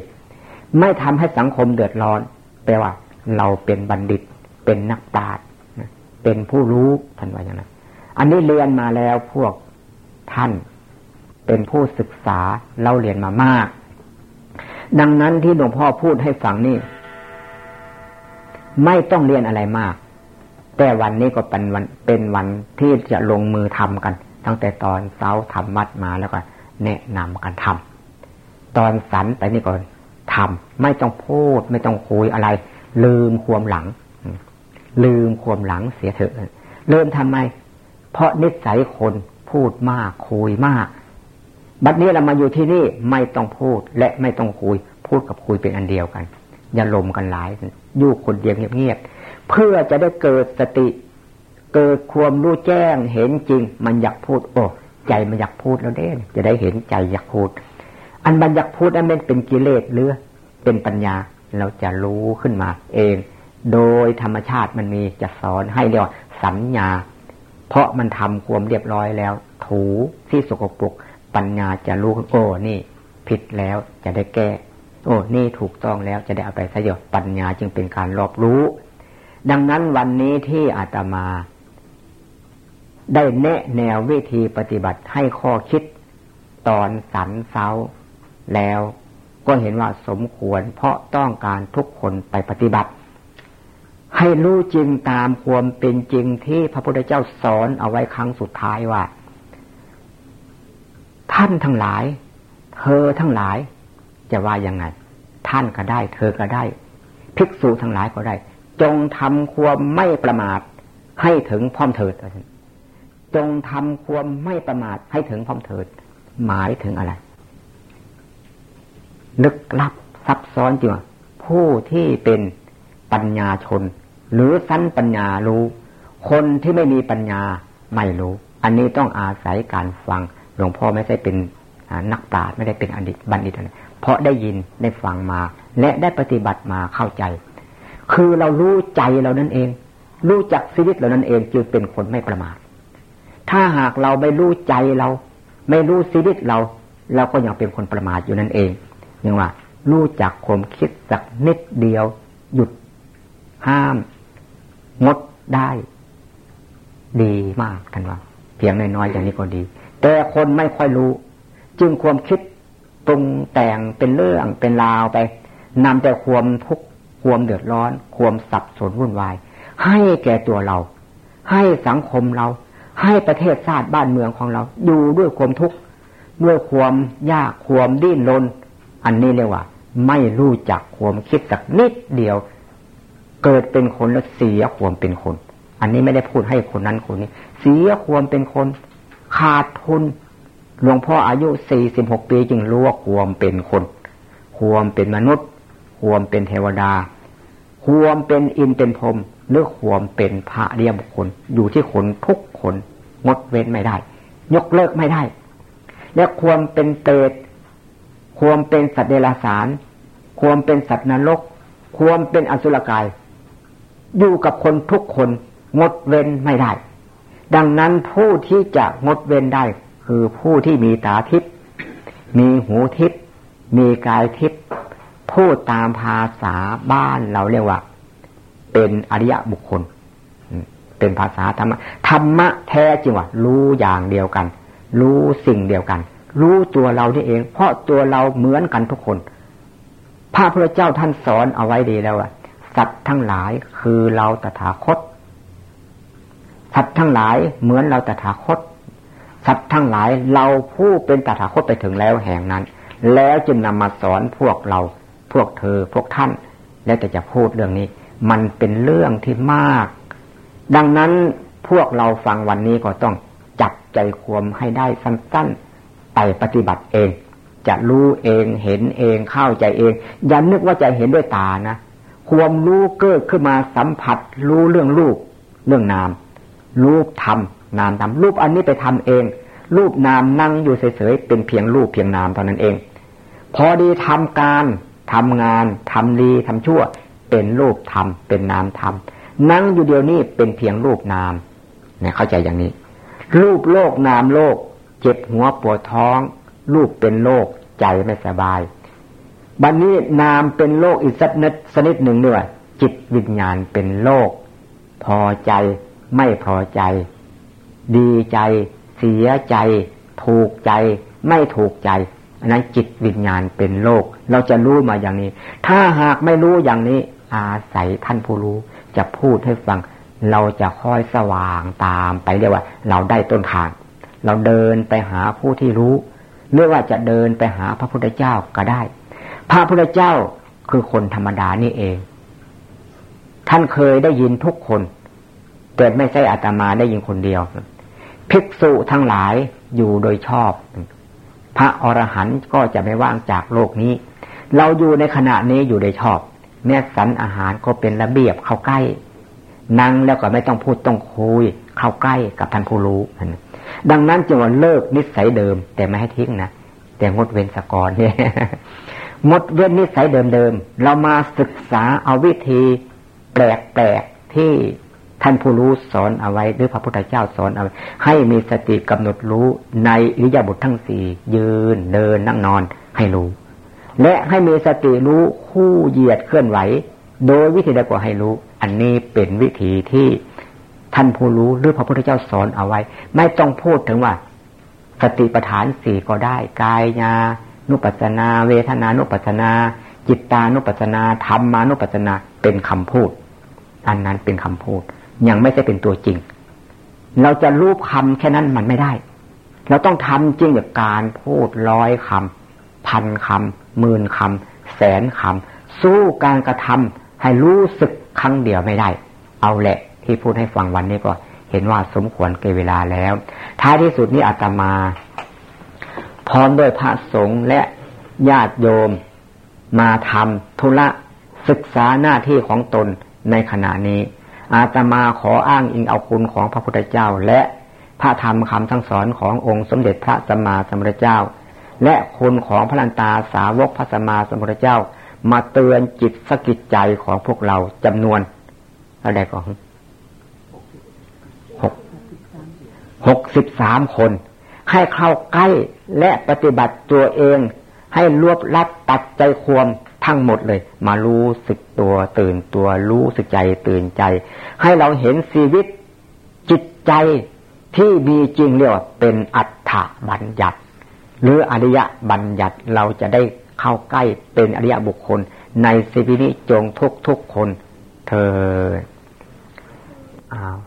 ไม่ทำให้สังคมเดือดร้อนแปลว่า เราเป็นบัณฑิต เป็นนักปราชญ์เป็นผู้รู้ท่านว่าอย่างนั้นอันนี้เรียนมาแล้วพวกท่านเป็นผู้ศึกษาเราเรียนมามาก ดังนั้นที่หลวงพ่อพูดให้ฟังนี่ ไม่ต้องเรียนอะไรมาก แต่วันนี้ก็เป็นวันเป็นวันที่จะลงมือทำกัน ตั้งแต่ตอนเช้าทำมัดมาแล้วก็แนะนำกันทำตอนสันไปนี่ก่อนทำไม่ต้องพูด ไม่ต้องคุยอะไร ลืมความหลัง ลืมความหลังเสียเถอะเริ่มทำไม เพราะนิสัยคนพูดมากคุยมาก บัดนี้เรามาอยู่ที่นี่ไม่ต้องพูดและไม่ต้องคุย พูดกับคุยเป็นอันเดียวกัน อย่าลมกันหลายอยู่คนเดียวเงียบๆเพื่อจะได้เกิดสติ เกิดความรู้แจ้งเห็นจริง มันอยากพูด โอ้ใจมันอยากพูดแล้วเด้จะได้เห็นใจอยากพูด อันมันอยากพูดนั้นเป็นกิเลสหรือเป็นปัญญาเราจะรู้ขึ้นมา เอง โดยธรรมชาติมันมีจะสอนให้เรียกว่าสัญญา เพราะมันทำความเรียบร้อยแล้ว ถูที่สกปรกปัญญาจะรู้โอ้นี่ ผิดแล้วจะได้แก้ โอ้นี่ถูกต้องแล้วจะได้เอาไปสยบปัญญาจึงเป็นการรอบรู้ ดังนั้นวันนี้ที่อาตมา ได้แนะแนววิธีปฏิบัติให้ข้อคิดตอนสันเซาแล้วก็เห็นว่าสมควรเพราะต้องการทุกคนไปปฏิบัติ ให้รู้จริงตามความเป็นจริงที่พระพุทธเจ้าสอนเอาไว้ครั้งสุดท้ายว่า ท่านทั้งหลาย เธอทั้งหลาย จะว่ายังไง ท่านก็ได้ เธอก็ได้ ภิกษุทั้งหลายก็ได้ จงทำความไม่ประมาท ให้ถึงพร้อมเถิดจงทำความไม่ประมาทให้ถึงพร้อมเถิด หมายถึงอะไร ลึกลับซับซ้อนจริงผู้ที่เป็นปัญญาชน หรือสั้นปัญญารู้ คนที่ไม่มีปัญญาไม่รู้ อันนี้ต้องอาศัยการฟังหลวงพ่อไม่ใช่เป็นนักปราชญ์ไม่ได้เป็นอดีตบัณฑิตอะไร เพราะได้ยินได้ฟังมา และได้ปฏิบัติมาเข้าใจ คือเรารู้ใจเรานั่นเอง รู้จักชีวิตเรานั่นเองจึงเป็นคนไม่ประมาทถ้าหากเราไม่รู้ใจเรา ไม่รู้ชีวิตเรา เราก็ยังเป็นคนประมาทอยู่นั่นเองยังว่า รู้จักความคิดสักนิดเดียว หยุด ห้าม งดได้ ดีมากท่านว่า เพียงน้อยๆอย่างนี้ก็ดี แต่คนไม่ค่อยรู้ จึงความคิด ปรุงแต่งเป็นเรื่องเป็นราวไปนำแต่ความทุกข์ความเดือดร้อน ความสับสนวุ่นวาย ให้แก่ตัวเรา ให้สังคมเรา ให้ประเทศชาติบ้านเมืองของเราอยู่ด้วยความทุกข์ด้วยความยากความดิ้นรนอันนี้เรียกว่า ไม่รู้จักความคิดสักนิดเดียว เกิดเป็นคนแล้วเสียความเป็นคน อันนี้ไม่ได้พูดให้คนนั้นคนนี้ เสียความเป็นคน ขาดทุน หลวงพ่ออายุสี่สิบหกปีจึงรู้ว่าควมเป็นคนควมเป็นมนุษย์ควมเป็นเทวดาควมเป็นอินเป็นพรมหรือควมเป็นพระเรียบุคคลอยู่ที่คนทุกคนงดเว้นไม่ได้ ยกเลิกไม่ได้ และควมเป็นเตดควมเป็นสัตว์เดรัจฉานควมเป็นสัตว์นรกควมเป็นอสุรกาย อยู่กับคนทุกคนงดเว้นไม่ได้ ดังนั้นผู้ที่จะงดเว้นได้ คือผู้ที่มีตาทิพย์มีหูทิพย์มีกายทิพย์พูดตามภาษาบ้านเราเรียกว่า เป็นอริยบุคคล เป็นภาษาธรรมะธรรมะแท้จริงว่ารู้อย่างเดียวกัน รู้สิ่งเดียวกัน รู้ตัวเราที่เอง เพราะตัวเราเหมือนกันทุกคน พระพุทธเจ้าท่านสอนเอาไว้ดีแล้วว่าสัตว์ทั้งหลายคือเราตถาคตสัตว์ทั้งหลายเหมือนเราตถาคต สัตว์ทั้งหลายเราผู้เป็นตถาคตไปถึงแล้วแห่งนั้น แล้วจึงนำมาสอนพวกเราพวกเธอพวกท่าน แล้วจะจะพูดเรื่องนี้ มันเป็นเรื่องที่มาก ดังนั้นพวกเราฟังวันนี้ก็ต้องจับใจความให้ได้สั้นๆไปปฏิบัติเอง จะรู้เองเห็นเองเข้าใจเองอย่านึกว่าจะเห็นด้วยตานะความรู้เกิดขึ้นมาสัมผัส รู้เรื่องรูปเรื่องนาม รูปทำ นามทำรูปอันนี้ไปทำเอง รูปนามนั่งอยู่เฉยๆเป็นเพียงรูปเพียงนามเท่านั้นเอง พอดีทำการทำงานทำดีทำชั่ว เป็นรูปทำเป็นนามทำนั่งอยู่เดียวนี้เป็นเพียงรูปนามเนี่ยเข้าใจอย่างนี้ รูปโลกนามโลก เจ็บหัวปวดท้อง รูปเป็นโรคใจไม่สบายบัดนนี้นามเป็นโรคอีกสักนิดสนิดหนึ่งด้วยจิตวิญญาณเป็นโรคพอใจไม่พอใจ ดีใจ เสียใจ ถูกใจ ไม่ถูกใจอันนั้นจิตวิญญาณเป็นโรคเราจะรู้มาอย่างนี้ ถ้าหากไม่รู้อย่างนี้ อาศัยท่านผู้รู้ จะพูดให้ฟัง เราจะค่อยสว่างตามไปเรียกว่า เราได้ต้นทาง เราเดินไปหาผู้ที่รู้หรือว่าจะเดินไปหาพระพุทธเจ้าก็ได้ พระพุทธเจ้าคือคนธรรมดานี่เอง ท่านเคยได้ยินทุกคนแต่ไม่ใช่อาตมาได้ยินคนเดียว ภิกษุทั้งหลายอยู่โดยชอบ พระอรหันต์ก็จะไม่ว่างจากโลกนี้ เราอยู่ในขณะนี้อยู่โดยชอบ แม่สันอาหารก็เป็นระเบียบเข้าใกล้ นั่งแล้วก็ไม่ต้องพูดต้องคุย เข้าใกล้กับท่านผู้รู้ดังนั้นจึงว่าเลิกนิสัยเดิม แต่ไม่ให้ทิ้งนะแต่งดเว้นสกอรเนี่ยงดเว้นนิสัยเดิมๆเรามาศึกษาเอาวิธีแปลกๆที่ ท่านผู้รู้สอนเอาไว้ หรือพระพุทธเจ้าสอนเอาไว้ให้มีสติกำหนดรู้ในอิริยาบถททั้งสี่ยืนเดินนั่งนอนให้รู้ และให้มีสติรู้คู่เหยียดเคลื่อนไหว โดยวิธีใดก็ให้รู้ อันนี้เป็นวิธีที่ท่านผู้รู้หรือพระพุทธเจ้าสอนเอาไว้ ไม่ต้องพูดถึงว่า สติปัฏฐานสี่ก็ได้ กายญานุปัสนา เวทนานุปัสนา จิตตานุปัสนาธรรมานุปัสนาเป็นคำพูด อันนั้นเป็นคำพูด ยังไม่ใช่เป็นตัวจริง เราจะรูปคำแค่นั้นมันไม่ได้ เราต้องทำจริงแบบการพูดร้อยคำพันคำหมื่นคำแสนคำสู้การกระทำให้รู้สึกครั้งเดียวไม่ได้ เอาแหละที่พูดให้ฟังวันนี้ก็เห็นว่าสมควรเกเวลาแล้ว ท้ายที่สุดนี้อาตมา พร้อมด้วยพระสงฆ์และญาติโยมมาทำธุระศึกษาหน้าที่ของตนในขณะนี้ อาตมาขออ้างอิงเอาคุณของพระพุทธเจ้า และพระธรรมคำทั้งสอนขององค์สมเด็จพระสัมมาสัมพุทธเจ้า และคุณของพระลันตาสาวกพระสัมมาสัมพุทธเจ้า มาเตือนจิตสกิจใจของพวกเราจำนวนอะไรก่อนหกสิบสามคน ให้เข้าใกล้และปฏิบัติตัวเอง ให้รวบรัดตัดใจควม ทั้งหมดเลย มารู้สึกตัวตื่นตัว รู้สึกใจตื่นใจ ให้เราเห็นชีวิตจิตใจที่มีจริงเรียกว่าเป็นอัฏฐบัญญัติ หรืออริยบัญญัติเราจะได้เข้าใกล้เป็นอริยบุคคล ในชีวินี้จงทุกทุกคนเธออ้าว